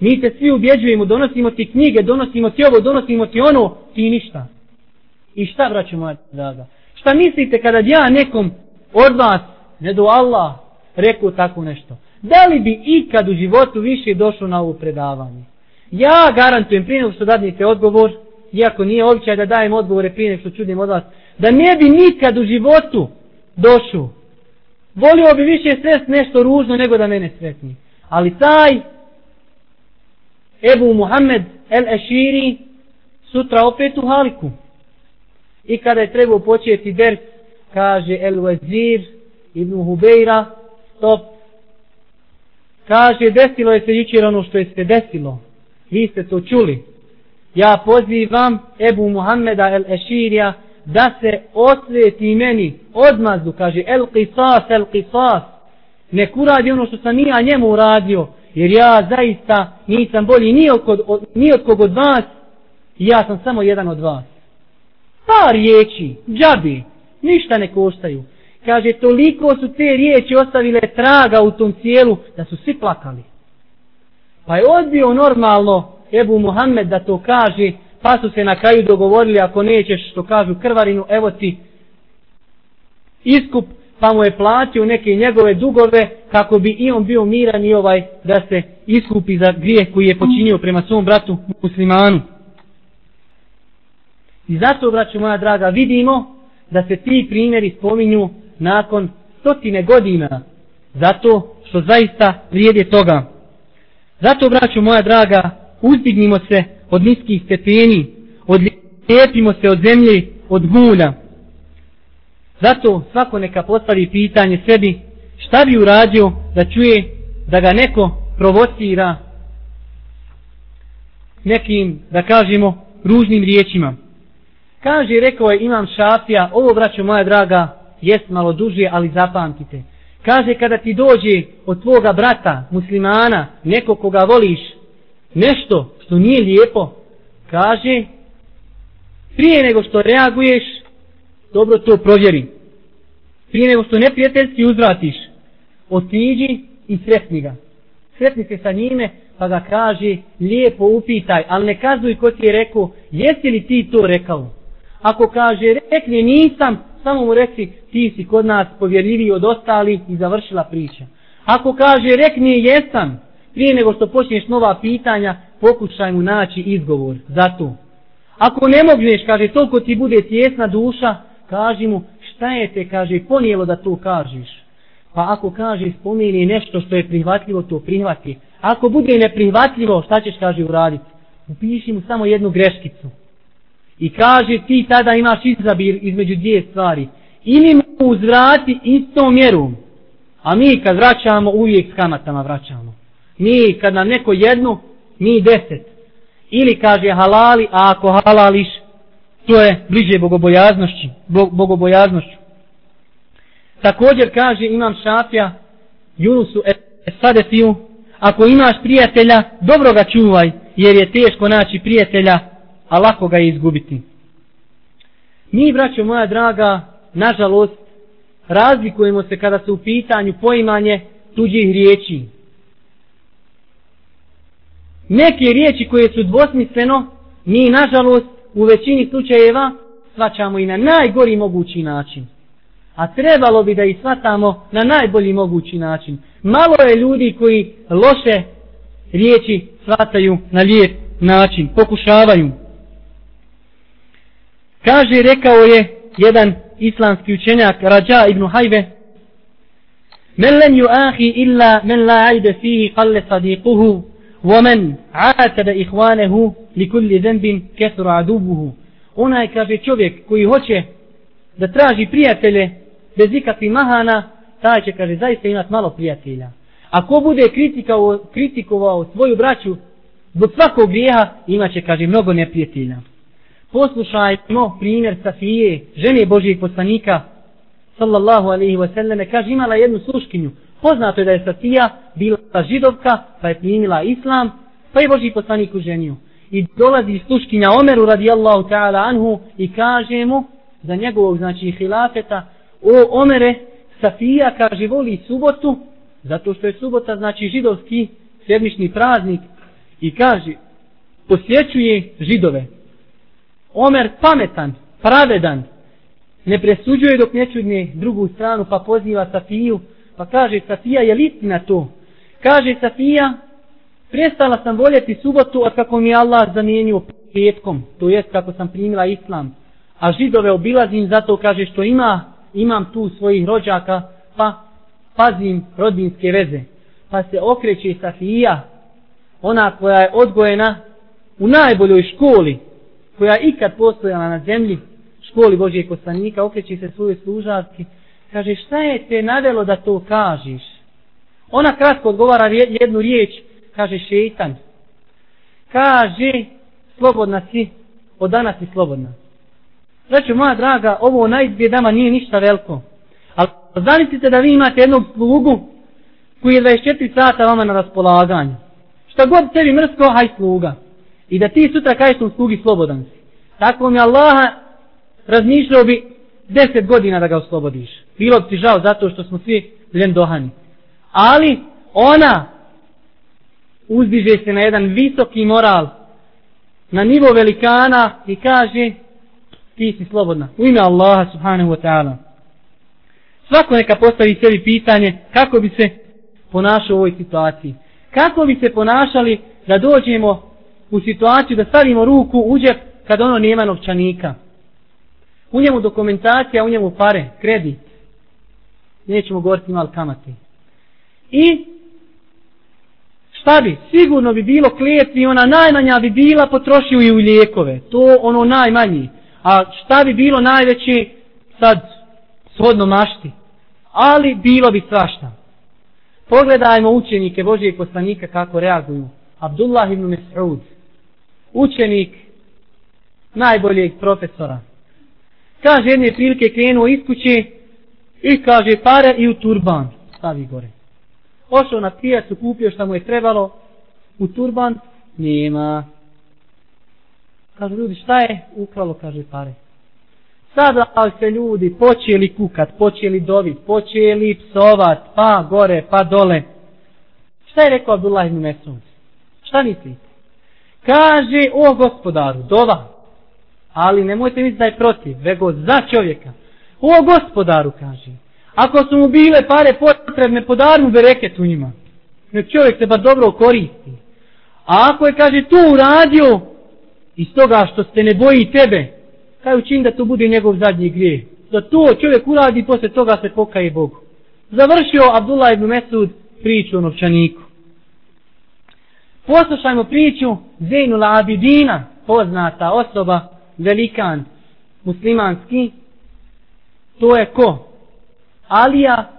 Mi te svi ubjeđujemo, donosimo ti knjige, donosimo ti ovo, donosimo ti ono, ti ništa. I šta, braću moja draga? Šta mislite kada ja nekom od vas, ne do Allah, rekao tako nešto? Da li bi ikad u životu više došlo na ovo predavanje? Ja garantujem prije nego što dadnite odgovor, iako nije običaj da dajem odgovore prije nego što čudim od vas, da ne bi nikad u životu došao. Volio bi više srest nešto ružno nego da mene sretni. Ali taj Ebu Muhammed El Eširi sutra opet u Haliku. I kada je trebao početi ders, kaže El Wazir Ibn Hubeira, stop. Kaže, desilo je se jučer ono što je se desilo. Vi ste to čuli. Ja pozivam Ebu Muhammeda El Eširija da se osvijeti meni odmazdu, kaže El Qisas, El Qisas. Nek uradi ono što sam ja njemu uradio, jer ja zaista nisam bolji ni od, ni od kog od vas, ja sam samo jedan od vas. Par riječi, džabi, ništa ne koštaju. Kaže, toliko su te riječi ostavile traga u tom cijelu da su svi plakali. Pa je odbio normalno Ebu Muhammed da to kaže, pa su se na kraju dogovorili ako nećeš što kažu krvarinu, evo ti iskup, pa mu je platio neke njegove dugove kako bi i on bio miran i ovaj da se iskupi za grijeh koji je počinio prema svom bratu muslimanu. I zato, braću moja draga, vidimo da se ti primjeri spominju nakon stotine godina. Zato što zaista vrijede toga. Zato, braću moja draga, uzdignimo se od niskih stepeni, odlijepimo se od zemlje, od mulja. Zato svako neka postavi pitanje sebi šta bi uradio da čuje da ga neko provocira nekim, da kažemo, ružnim riječima. Kaže, rekao je imam šafija, ovo braćo moja draga, jest malo duže, ali zapamtite. Kaže, kada ti dođe od tvoga brata, muslimana, neko koga voliš, nešto što nije lijepo, kaže, prije nego što reaguješ, dobro to provjeri. Prije nego što neprijateljski uzvratiš, otiđi i sretni ga. Sretni se sa njime, pa ga kaže, lijepo upitaj, ali ne kazuj ko ti je rekao, jesi li ti to rekao? Ako kaže, rekne nisam, samo mu reci, ti si kod nas povjerljiviji od ostalih i završila priča. Ako kaže, rekni jesam, prije nego što počneš nova pitanja, pokušaj mu naći izgovor za to. Ako ne mogneš, kaže, toliko ti bude tjesna duša, kaži mu, šta je te, kaže, ponijelo da to kažeš. Pa ako kaže, spomeni nešto što je prihvatljivo, to prihvati. Ako bude neprihvatljivo, šta ćeš, kaže, uraditi? Upiši mu samo jednu greškicu. I kaže, ti tada imaš izabir između dvije stvari. Ili mu uzvrati istom mjerom. A mi kad vraćamo, uvijek s kamatama vraćamo. Mi kad nam neko jednu, mi deset. Ili kaže halali, a ako halališ, to je bliže bogobojaznošću. bogobojaznošću. Također kaže imam šafija Junusu Esadefiju, ako imaš prijatelja, dobro ga čuvaj, jer je teško naći prijatelja, a lako ga je izgubiti. Mi, braćo moja draga, nažalost, razlikujemo se kada se u pitanju poimanje tuđih riječi. Neke riječi koje su dvosmisleno, mi nažalost u većini slučajeva svačamo i na najgori mogući način. A trebalo bi da ih svatamo na najbolji mogući način. Malo je ljudi koji loše riječi svataju na lijep način, pokušavaju. Kaže, rekao je jedan islamski učenjak Rađa ibn Hajbe, Men len ju ahi illa men la ajde fihi kalle sadiquhu, ومن عاتب إخوانه لكل ذنب كثر عدوه onaj kaže čovjek koji hoće da traži prijatelje bez ikakvih mahana, taj će kaže zaista imati malo prijatelja. Ako bude kritikovao, kritikovao svoju braću zbog svakog grijeha, imaće kaže mnogo neprijatelja. Poslušajmo primjer Safije, žene Božijeg poslanika, sallallahu alaihi wasallam, kaže imala jednu sluškinju. Poznato je da je Safija bila židovka, pa je primila islam, pa je Božji poslanik u. I dolazi sluškinja Omeru radijallahu ta'ala anhu i kaže mu za njegovog znači hilafeta, o Omere, Safija kaže voli subotu, zato što je subota znači židovski sedmični praznik i kaže posjećuje židove. Omer pametan, pravedan, ne presuđuje dok ne čudne drugu stranu pa poziva Safiju, pa kaže Safija je listina to. Kaže Safija, prestala sam voljeti subotu od kako mi Allah zamijenio petkom, to jest kako sam primila islam. A židove obilazim zato kaže što ima, imam tu svojih rođaka, pa pazim rodinske veze. Pa se okreće Safija, ona koja je odgojena u najboljoj školi, koja ikad postojala na zemlji, školi Božije poslanika, okreći se svoje služavke, kaže šta je te navelo da to kažeš? Ona kratko odgovara jednu riječ, kaže šeitan. Kaže, slobodna si, od danas si slobodna. Znači, moja draga, ovo na izbjedama nije ništa veliko. Ali zamislite da vi imate jednog slugu koji je 24 sata vama na raspolaganju. Šta god tebi mrsko, haj sluga. I da ti sutra kažeš tom slugi slobodan si. Tako mi Allaha razmišljao bi 10 godina da ga oslobodiš. Bilo bi ti žao zato što smo svi ljen dohani. Ali ona uzdiže se na jedan visoki moral, na nivo velikana i kaže ti si slobodna. U ime Allaha subhanahu wa ta'ala. Svako neka postavi sebi pitanje kako bi se ponašao u ovoj situaciji. Kako bi se ponašali da dođemo u situaciju da stavimo ruku u džep kad ono nema novčanika. U njemu dokumentacija, u njemu pare, kredit. Nećemo govoriti malo kamati. I šta bi? Sigurno bi bilo klijetni, ona najmanja bi bila potrošio i u lijekove. To ono najmanji. A šta bi bilo najveći sad shodno mašti? Ali bilo bi svašta. Pogledajmo učenike Božijeg poslanika kako reaguju. Abdullah ibn Mes'ud, učenik najboljeg profesora. Kaže jedne prilike krenuo iz kuće i kaže pare i u turban stavi gore. Ošao na pijacu, kupio što mu je trebalo u turban, nema. Kaže ljudi šta je? Ukralo, kaže pare. Sada se ljudi počeli kukat, počeli dovit, počeli psovat, pa gore, pa dole. Šta je rekao Abdullah ibn Mesud? Šta mislite? Kaže, o gospodaru, dova, ali nemojte misliti da je protiv, vego za čovjeka. O gospodaru, kaže, ako su mu bile pare potrebne, podar mu bereket u njima. Nek čovjek se ba dobro koristi. A ako je, kaže, to uradio, iz toga što se ne boji tebe, kaj učin da to bude njegov zadnji grije. Da to čovjek uradi, posle toga se pokaje Bogu. Završio Abdullah ibn Mesud priču o novčaniku. Poslušajmo priču Zainul Abidina, poznata osoba, velikan muslimanski. To je ko? Alija,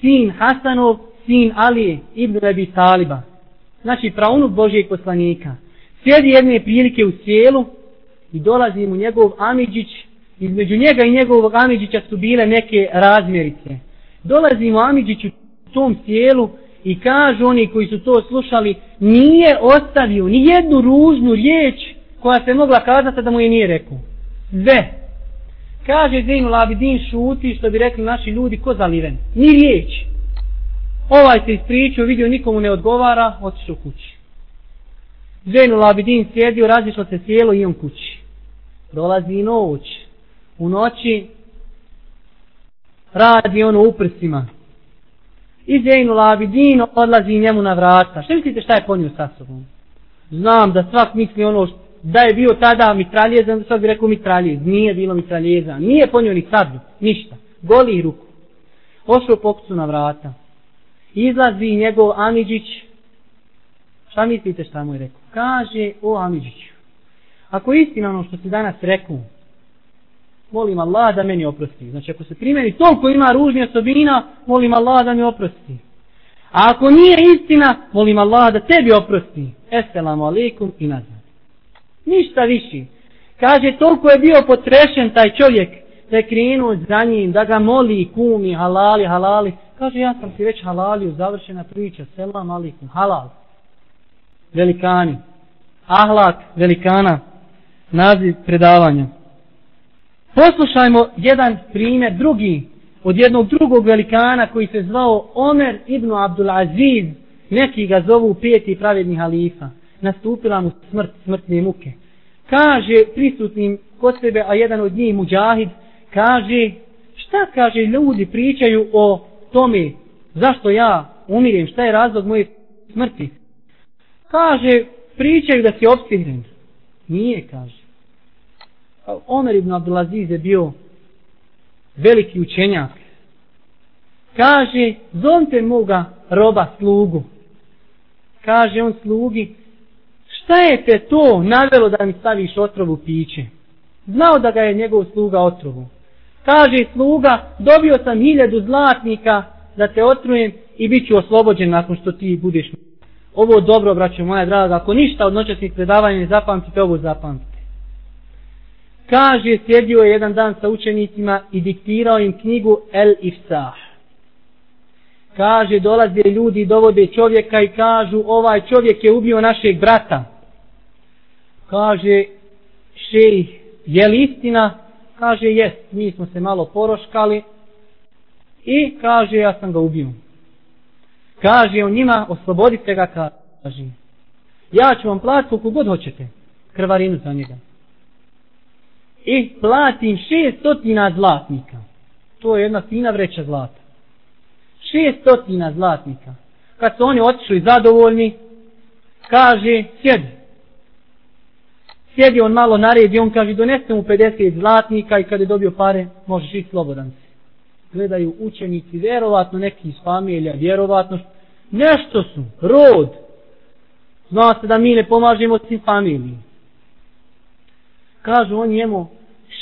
sin Hasanov, sin Alije, ibn Abi Taliba. Znači, praunuk Božijeg poslanika. Sjedi jedne prilike u sjelu i dolazi mu njegov Amidžić. Između njega i njegovog Amidžića su bile neke razmjerice. Dolazi mu Amidžić u tom sjelu i kažu oni koji su to slušali, nije ostavio ni jednu ružnu riječ koja se mogla kazati da mu je nije rekao. Sve. Kaže Zinu Labidin šuti što bi rekli naši ljudi ko zaliven. Ni riječ. Ovaj se ispričao, vidio nikomu ne odgovara, otišao kući. Zinu Labidin sjedio, razišlo se sjelo i on kući. Dolazi noć. U noći radi ono u prsima. I Zinu Labidin odlazi njemu na vrata. Što mislite šta je ponio sa sobom? Znam da svak misli ono da je bio tada mitraljezan, sad bi rekao mitraljez. Nije bilo mitraljeza. Nije ponio ni sablju. Ništa. Goli ruku. Ošao pokucu na vrata. Izlazi njegov Amidžić. Šta mislite šta mu je rekao? Kaže, o Amidžiću, ako je istina ono što si danas rekao, molim Allah da meni oprosti. Znači, ako se primeni toliko ima ružnih osobina, molim Allah da mi oprosti. A ako nije istina, molim Allah da tebi oprosti. Esselamu alaikum i nazad. Ništa više. Kaže, toliko je bio potrešen taj čovjek da je krenuo za njim, da ga moli, kumi, halali, halali. Kaže, ja sam ti već halalio, završena priča, selam alaikum, halal. Velikani. Ahlak velikana. Naziv predavanja. Poslušajmo jedan primjer, drugi, od jednog drugog velikana koji se zvao Omer ibn Abdul Aziz, neki ga zovu peti pravedni halifa. Nastupila mu smrt, smrtne muke. Kaže prisutnim kod sebe, a jedan od njih muđahid, kaže, šta kaže ljudi pričaju o tome, zašto ja umirem, šta je razlog moje smrti? Kaže, pričaju da si obstignjen. Nije, kaže. Omer ibn Abdulaziz je bio veliki učenjak. Kaže, zonte moga roba slugu. Kaže on slugi, šta je te to navelo da mi staviš otrovu piće? Znao da ga je njegov sluga otrovu. Kaže sluga, dobio sam hiljadu zlatnika da te otrujem i bit ću oslobođen nakon što ti budeš. Ovo dobro, braćo moja draga, ako ništa od noćasnih predavanja ne zapamtite, ovo zapamtite. Kaže, sjedio je jedan dan sa učenicima i diktirao im knjigu El Iftah. Kaže, dolaze ljudi, dovode čovjeka i kažu, ovaj čovjek je ubio našeg brata. Kaže, šej, je li istina? Kaže, jest, mi smo se malo poroškali i kaže, ja sam ga ubio. Kaže on njima, oslobodite ga, kaže. Ja ću vam platiti koliko god hoćete, krvarinu za njega i platim šestotina zlatnika. To je jedna fina vreća zlata. Šestotina zlatnika. Kad su oni otišli zadovoljni, kaže, sjedi. Sjedi on malo naredi, on kaže, doneste mu 50 zlatnika i kad je dobio pare, možeš ići slobodan si. Gledaju učenici, vjerovatno neki iz familija, vjerovatno, nešto su, rod. Zna se da mi ne pomažemo svim familijima kažu on njemu,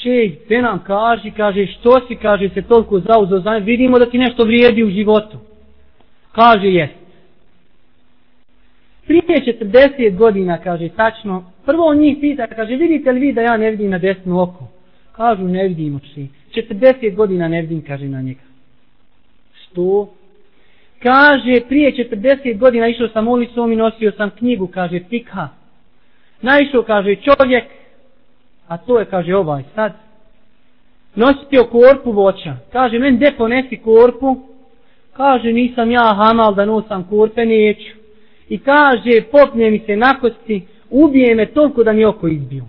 šej, te nam kaži, kaže, što si, kaže, se toliko zauzo za vidimo da ti nešto vrijedi u životu. Kaže, jes. Prije 40 godina, kaže, tačno, prvo on njih pita, kaže, vidite li vi da ja ne vidim na desno oko? Kažu, ne vidim oči. 40 godina ne vidim, kaže, na njega. Što? Kaže, prije 40 godina išao sam ulicom i nosio sam knjigu, kaže, pika. Naišao, kaže, čovjek, a to je, kaže, ovaj sad, nosio korpu voća. Kaže, men de ponesi korpu? Kaže, nisam ja hamal da nosam korpe, neću. I kaže, popne mi se na kosti, ubije me toliko da mi oko izbio.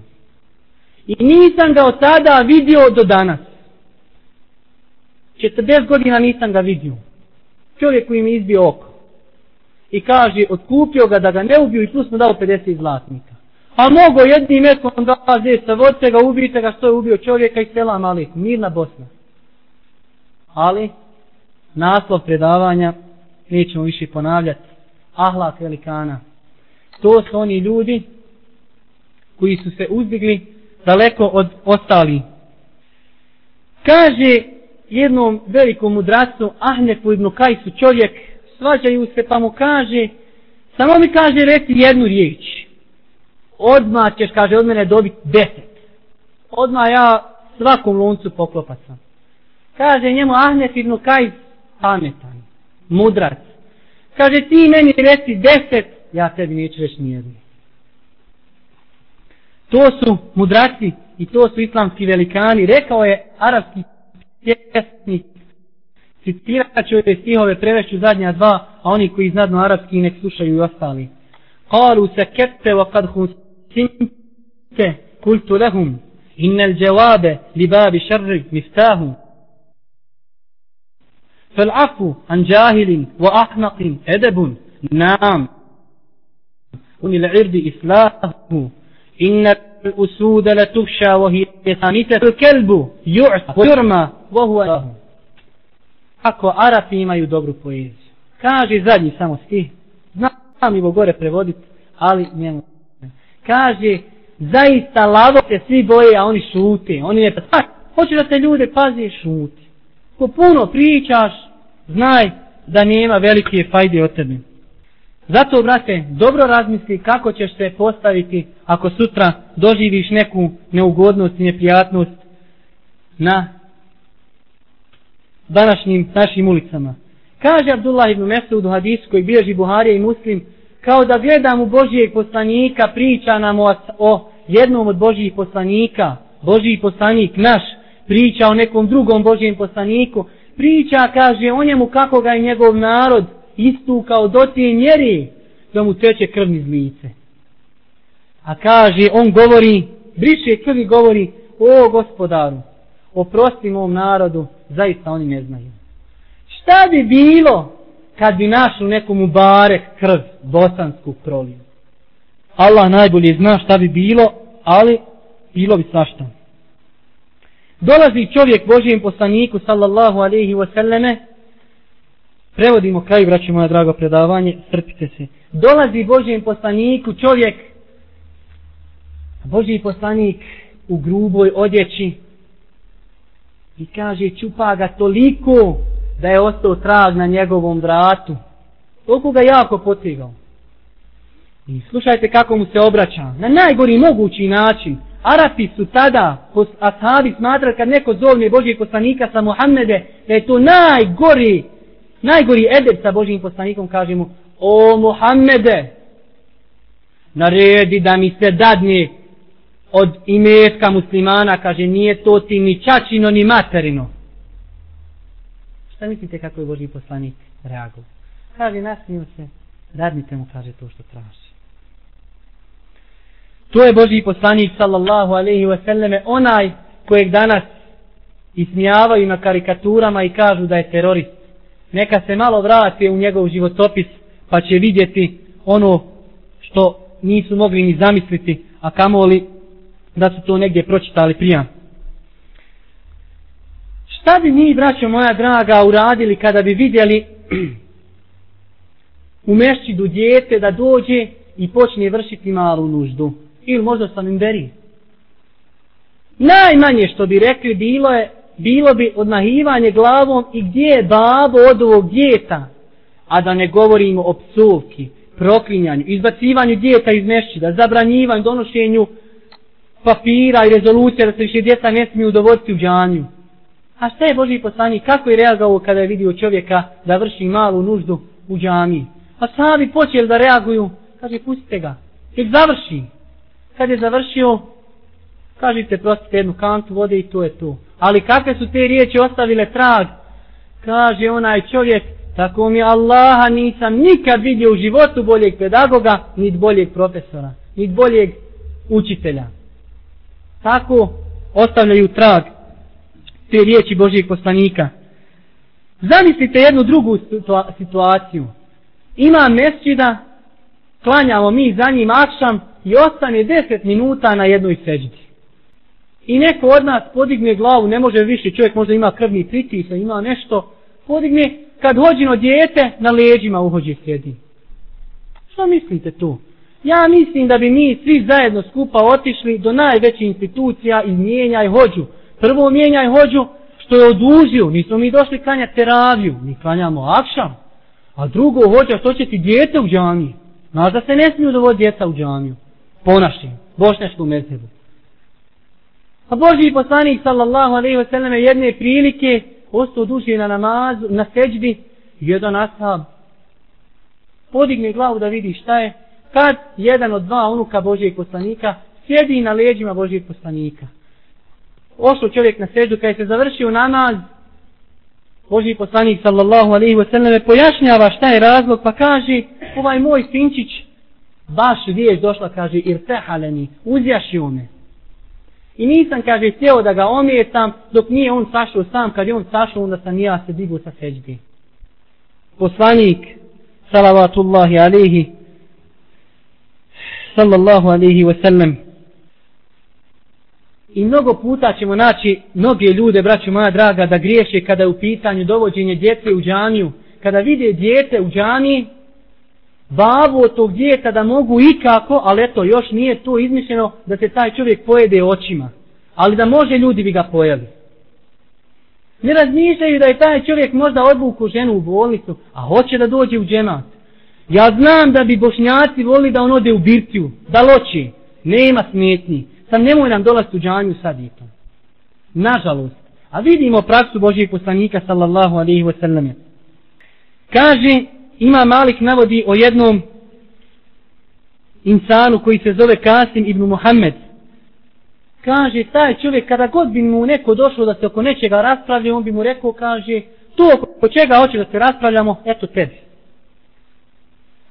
I nisam ga od tada vidio do danas. 40 godina nisam ga vidio. Čovjek koji mi izbio oko. I kaže, otkupio ga da ga ne ubiju i plus mu dao 50 zlatnika. A mogo jednim metkom da sa vodce ga ubijte ga što je ubio čovjeka i selam ali mirna Bosna. Ali naslov predavanja nećemo više ponavljati. Ahlak velikana. To su oni ljudi koji su se uzdigli daleko od ostali. Kaže jednom velikom mudracu Ahnefu ibn Kajsu čovjek svađaju se pa mu kaže samo mi kaže reci jednu riječ odmah ćeš, kaže, od mene dobiti deset. Odmah ja svakom loncu poklopat sam. Kaže njemu Ahnef ibn Kajs, pametan, mudrac. Kaže, ti meni reci deset, ja tebi neću reći nijedno. To su mudraci i to su islamski velikani. Rekao je arapski pjesnik, citirat ću ove stihove, prevešću zadnja dva, a oni koji znadno arapski nek slušaju i ostali. Kalu se kette wa kad hun سنت قلت لهم إن الجواب لباب شر مفتاه فالعفو عن جاهل وأحمق أدب نعم وللعرض إصلاحه Inna usuda la tufša vohi jesamite kelbu ju'sa jurma vohu alahu. Ako Arapi imaju dobru poeziju. Kaže zadnji samo stih. Znam li gore prevoditi, ali njemu. Kaže, zaista lavo se svi boje, a oni šute. Oni ne pa, pa hoće da te ljude pazi šuti. Ko puno pričaš, znaj da nema velike fajde od tebe. Zato, brate, dobro razmisli kako ćeš se postaviti ako sutra doživiš neku neugodnost i neprijatnost na današnjim našim ulicama. Kaže Abdullah ibn Mesud u hadisu koji bilježi Buharija i Muslim, kao da gledam u Božijeg poslanika, priča nam o, o jednom od Božijih poslanika, Božiji poslanik naš, priča o nekom drugom Božijem poslaniku, priča, kaže, o njemu kako ga je njegov narod istukao do te mjeri da mu teče krv iz lice. A kaže, on govori, briše krvi govori, o gospodaru, oprosti mom narodu, zaista oni ne znaju. Šta bi bilo kad bi našli nekomu barek krv bosansku proliju? Allah najbolje zna šta bi bilo, ali bilo bi svašta. Dolazi čovjek Božijem poslaniku sallallahu alaihi wasallame Prevodimo kraj, braći moja drago predavanje, strpite se. Dolazi Božijem poslaniku čovjek, Božiji poslanik u gruboj odjeći i kaže čupa ga toliko da je ostao trag na njegovom vratu. Toliko ga jako potigao. I slušajte kako mu se obraća. Na najgori mogući način. Arapi su tada, ashabi smatrali kad neko zovne Božijeg poslanika sa Muhammede, da je to najgori najgori edep sa Božijim poslanikom kaže mu o Muhammede naredi da mi se dadne od imetka muslimana kaže nije to ti ni čačino ni materino šta mislite kako je Boži poslanik reagovao. Kaže nasmio se radnite mu kaže to što traži. To je Boži poslanik sallallahu alaihi wasallame onaj kojeg danas ismijavaju na karikaturama i kažu da je terorist. Neka se malo vrati u njegov životopis pa će vidjeti ono što nisu mogli ni zamisliti a kamoli da su to negdje pročitali prija šta bi mi braćo moja draga uradili kada bi vidjeli u mešćidu djete da dođe i počne vršiti malu nuždu? Ili možda sam im beri najmanje što bi rekli bilo je bilo bi odmahivanje glavom i gdje je babo od ovog djeta, a da ne govorimo o psovki, proklinjanju, izbacivanju djeta iz mešćida, zabranjivanju, donošenju papira i rezolucija da se više djeca ne smiju dovoditi u džanju. A šta je Boži poslanik, kako je reagovao kada je vidio čovjeka da vrši malu nuždu u džami? Pa sami počeli da reaguju, kaže pustite ga, tek završi. Kad je završio, kažite prostite jednu kantu vode i to je to. Ali kakve su te riječi ostavile trag? Kaže onaj čovjek, tako mi Allaha nisam nikad vidio u životu boljeg pedagoga, nit boljeg profesora, nit boljeg učitelja. Tako ostavljaju trag te riječi Božijeg poslanika. Zamislite jednu drugu situaciju. Ima mesčida, klanjamo mi za njim akšam i ostane deset minuta na jednoj seđdi i neko od nas podigne glavu, ne može više, čovjek možda ima krvni pritis, ima nešto, podigne, kad hođino djete, na leđima uhođe sjedi. Što mislite tu? Ja mislim da bi mi svi zajedno skupa otišli do najvećih institucija i mijenjaj hođu. Prvo mijenjaj hođu što je odužio, nismo mi došli klanjati teraviju, mi klanjamo akšam. A drugo hođa što će ti djete u džamiji. Znaš da se ne smiju dovoditi djeca u džamiju. Po našim, bošnjačkom mezebu. A Boži poslanik sallallahu alaihi wa sallam jedne prilike ostao duže na namazu, na seđbi, jedan ashab podigne glavu da vidi šta je, kad jedan od dva unuka Božijeg poslanika sjedi na leđima Božijeg poslanika. Ošao čovjek na seždu, kada se završio namaz, Boži poslanik sallallahu alaihi wa sallam pojašnjava šta je razlog, pa kaže, ovaj moj sinčić, baš viješ došla, kaže, irtehaleni, uzjašio me. I nisam, kaže, htio da ga omijetam dok nije on sašao sam. Kad je on sašao, onda sam ja se digu sa seđbi. Poslanik, salavatullahi alihi, sallallahu alihi wasallam, I mnogo puta ćemo naći mnoge ljude, braću moja draga, da griješe kada je u pitanju dovođenje djece u džaniju. Kada vide djete u džaniji, babu od tog djeta da mogu ikako, ali eto, još nije to izmišljeno da se taj čovjek pojede očima. Ali da može ljudi bi ga pojeli. Ne razmišljaju da je taj čovjek možda odvuku ženu u bolnicu, a hoće da dođe u džemat. Ja znam da bi bošnjaci volili da on ode u birtiju, da loči. Nema smetnji. Sam nemoj nam dolaziti u džanju sad i to. Nažalost. A vidimo praksu Božijeg poslanika sallallahu alaihi wa sallam. Kaže, ima Malik navodi o jednom insanu koji se zove Kasim ibn Muhammed. Kaže, taj čovjek kada god bi mu neko došlo da se oko nečega raspravlja, on bi mu rekao, kaže, to oko čega hoće da se raspravljamo, eto tebi.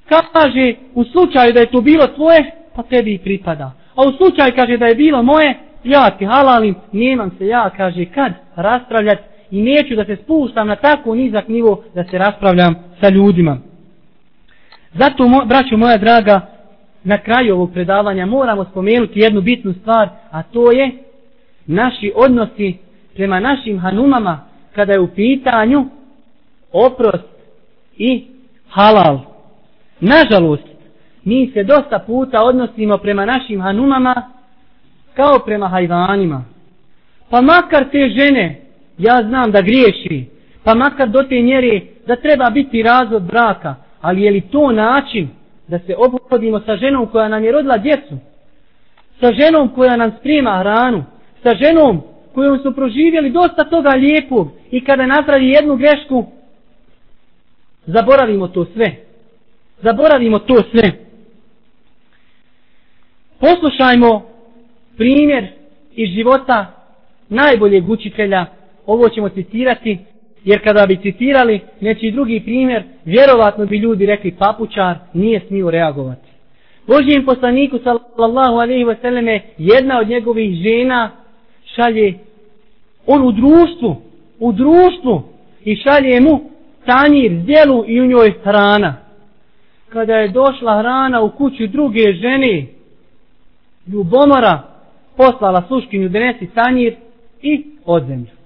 Kaže, u slučaju da je to bilo tvoje, pa tebi i pripada. A u slučaju, kaže, da je bilo moje, ja ti halalim, nemam se ja, kaže, kad raspravljati i neću da se spuštam na tako nizak nivo da se raspravljam sa ljudima. Zato, mo, braćo moja draga, na kraju ovog predavanja moramo spomenuti jednu bitnu stvar, a to je naši odnosi prema našim hanumama kada je u pitanju oprost i halal. Nažalost, mi se dosta puta odnosimo prema našim hanumama kao prema hajvanima. Pa makar te žene, ja znam da griješi, pa makar do te mjere da treba biti razvod braka, ali je li to način da se obhodimo sa ženom koja nam je rodila djecu, sa ženom koja nam sprema hranu, sa ženom kojom su proživjeli dosta toga lijepog i kada napravi jednu grešku, zaboravimo to sve. Zaboravimo to sve. Poslušajmo primjer iz života najboljeg učitelja. Ovo ćemo citirati, jer kada bi citirali neći drugi primjer, vjerovatno bi ljudi rekli papučar nije smio reagovati. Božijem poslaniku sallallahu alaihi wa sallame jedna od njegovih žena šalje on u društvu, u društvu i šalje mu tanjir, zdjelu i u njoj hrana. Kada je došla hrana u kuću druge žene, ljubomora poslala sluškinju donesi tanjir i odzemlju.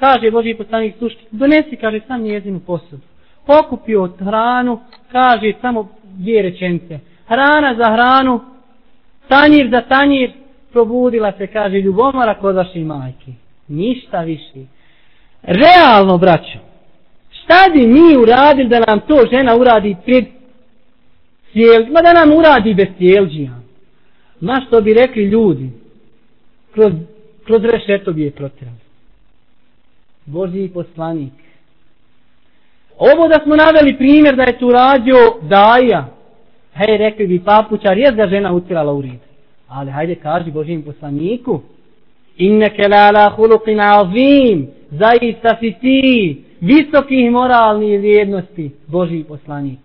Kaže Boži poslanik sluški, donesi, kaže, sam njezinu posudu. Pokupio hranu, kaže samo dvije rečence. Hrana za hranu, tanjir za tanjir, probudila se, kaže, ljubomora kod vaše majke. Ništa više. Realno, braćo, šta bi mi uradili da nam to žena uradi pred cijelđima, da nam uradi bez cijelđija? Ma što bi rekli ljudi, kroz, kroz rešeto bi je protirali. Božji poslanik. Ovo da smo naveli primjer da je tu radio Daja, hej, rekli bi papučar, jes da žena utirala u rid. Ali hajde kaži Božijim poslaniku, inneke la ala hulukin azim, zaista si ti, visokih moralnih vrijednosti, Božji poslanik.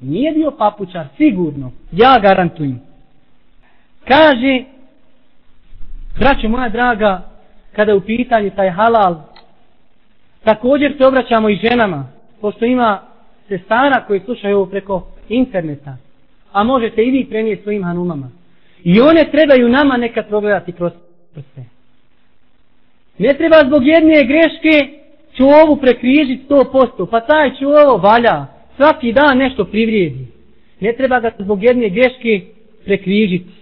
Nije bio papučar, sigurno, ja garantujem. Kaže, braćo moja draga, kada u pitanju taj halal, također se obraćamo i ženama, pošto ima sestara koji slušaju ovo preko interneta, a možete i vi prenijeti svojim hanumama. I one trebaju nama nekad progledati kroz prste. Ne treba zbog jedne greške čovu prekrižiti 100%, pa taj čovo valja, svaki dan nešto privrijedi. Ne treba ga zbog jedne greške prekrižiti.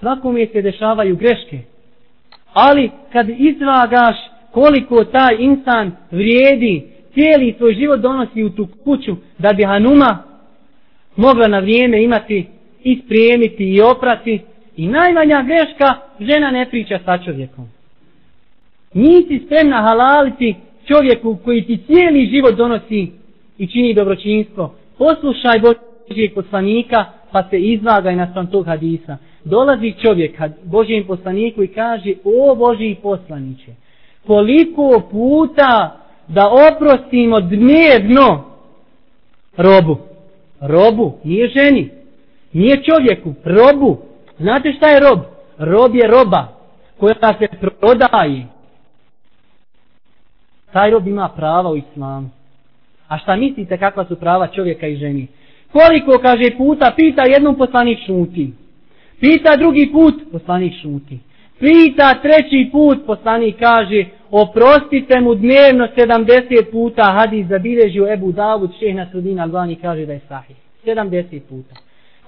Svakome se dešavaju greške. Ali kad izvagaš koliko taj insan vrijedi, cijeli svoj život donosi u tu kuću da bi Hanuma mogla na vrijeme imati ispremiti i oprati i najmanja greška žena ne priča sa čovjekom. Nisi spremna halaliti čovjeku koji ti cijeli život donosi i čini dobročinstvo. Poslušaj Božijeg poslanika pa se izvagaj na stran tog hadisa. Dolazi čovjek Božijem poslaniku i kaže o Božiji poslaniće koliko puta da oprostimo dnevno robu. Robu, nije ženi, nije čovjeku, robu. Znate šta je rob? Rob je roba koja se prodaje. Taj rob ima prava u islamu. A šta mislite kakva su prava čovjeka i ženi? Koliko, kaže puta, pita jednom poslanik šuti. Pita drugi put, poslanik šuti. Pita treći put, poslanik kaže, oprostite mu dnevno 70 puta, hadis zabilježio Ebu Davud, šeh Nasrudin Albani kaže da je sahih. 70 puta.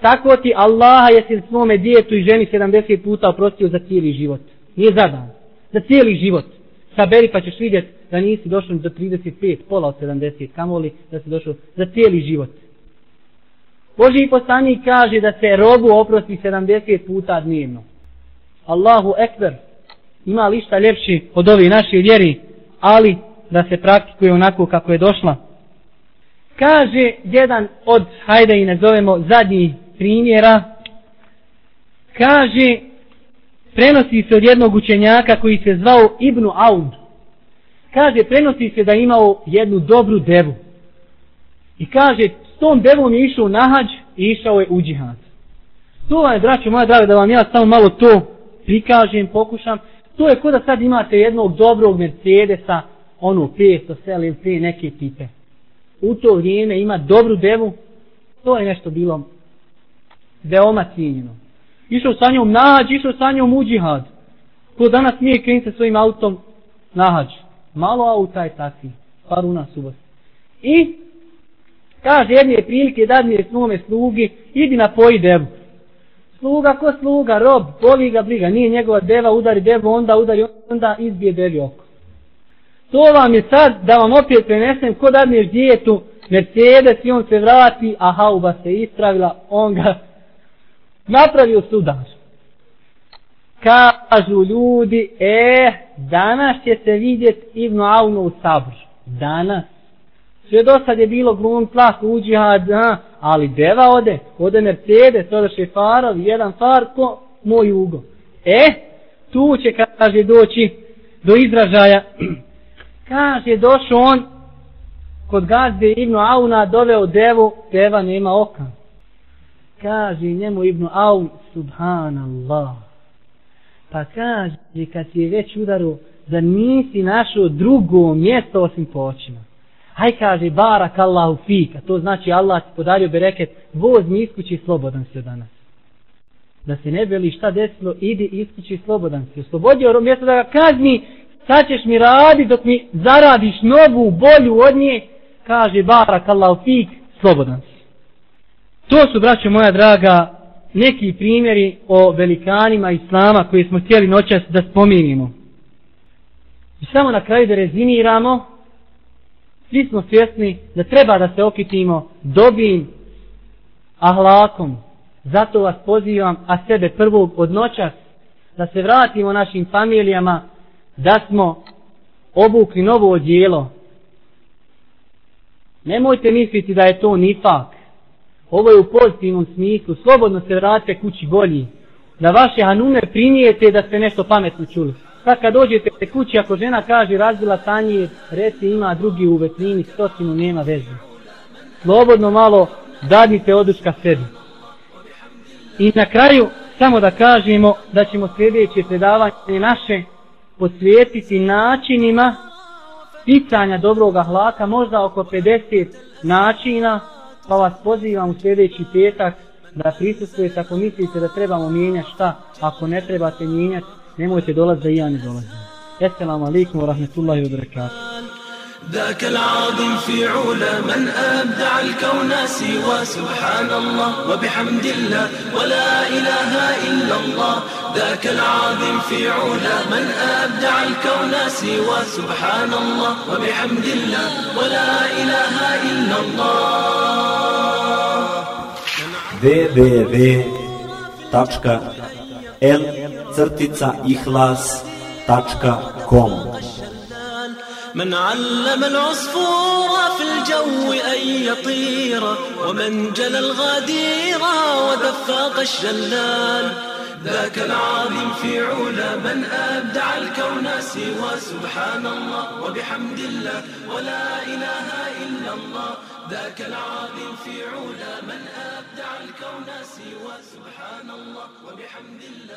Tako ti Allaha jesi svome djetu i ženi 70 puta oprostio za cijeli život. Nije za dan. Za cijeli život. Saberi pa ćeš vidjeti da nisi došao do 35, pola od 70, kamoli da si došao za cijeli život. Boži poslanik kaže da se robu oprosti 70 puta dnevno. Allahu ekber, ima li šta ljepši od ove naše vjeri, ali da se praktikuje onako kako je došla. Kaže jedan od, hajde i nazovemo, zadnji primjera, kaže, prenosi se od jednog učenjaka koji se zvao Ibnu Aud. Kaže, prenosi se da imao jednu dobru devu. I kaže, tom devom je išao na hađ i išao je u džihad. To vam je, braćo moja draga, da vam ja samo malo to prikažem, pokušam. To je kod da sad imate jednog dobrog Mercedesa, ono 500 sel ili te neke tipe. U to vrijeme ima dobru devu, to je nešto bilo veoma cijenjeno. Išao sa njom na hađ, išao sa njom u džihad. Ko danas nije krenut sa svojim autom na hađ. Malo auta je takvi, par u nas u I kaže jedne prilike dadne svome slugi, idi na poji devu. Sluga ko sluga, rob, boli ga briga, nije njegova deva, udari devu, onda udari, onda izbije devi oko. To vam je sad, da vam opet prenesem, ko dadneš djetu, Mercedes i on se vrati, a hauba se ispravila, on ga napravio sudar. Kažu ljudi, e, danas će se vidjet Ibnu Aunu u sabr. Danas. Sve do sad je bilo glum plah, uđi, a, ali deva ode, ode Mercedes, ode Šefarov, jedan far, ko moj ugo. E, tu će, kaže, doći do izražaja. kaže, došao on kod gazde Ibnu Auna, doveo devu, deva nema oka. Kaže njemu Ibnu Aun, subhanallah. Pa kaže, kad si je već udaru, da nisi našao drugo mjesto osim počina. Aj kaže, barak Allahu fika, to znači Allah ti podario bereket, voz mi iskući slobodan se danas. Da se ne veli šta desilo, idi iskući slobodan se. Oslobodio mjesto da ga kazni, sad ćeš mi radi dok mi zaradiš novu, bolju od nje, kaže, barak Allahu fik, slobodan se. To su, braćo moja draga, neki primjeri o velikanima Islama koje smo htjeli noćas da spominimo. I samo na kraju da rezimiramo, svi smo svjesni da treba da se okitimo dobim ahlakom. Zato vas pozivam, a sebe prvog od noćas, da se vratimo našim familijama, da smo obukli novo odjelo. Nemojte misliti da je to nifak. Ovo je u pozitivnom smislu. Slobodno se vratite kući bolji. Da vaše hanume primijete da ste nešto pametno čuli. Pa kad dođete kući, ako žena kaže razbila tanje, reci ima drugi u vetrini, stotinu nema veze. Slobodno malo dadite oduška sebi. I na kraju, samo da kažemo da ćemo sljedeće predavanje naše posvijetiti načinima sticanja dobrog hlaka, možda oko 50 načina, pa vas pozivam u sljedeći petak da prisustujete ako mislite da trebamo mijenjati šta, ako ne trebate mijenjati, nemojte dolaziti da i ja ne dolazim. Assalamu alaikum wa rahmatullahi wa barakatuh. ذاك العظيم في علا من أبدع الكون سوى سبحان الله وبحمد الله ولا إله إلا الله ذاك العظيم في علا من أبدع الكون سوى سبحان الله وبحمد الله ولا إله إلا الله www.l-ihlas.com من علم العصفور في الجو أن يطير ومن جل الغدير ودفاق الشلال. ذاك العظيم في علا من أبدع الكون سوى سبحان الله وبحمد الله ولا إله إلا الله. ذاك العظيم في علا من أبدع الكون سوى سبحان الله وبحمد الله.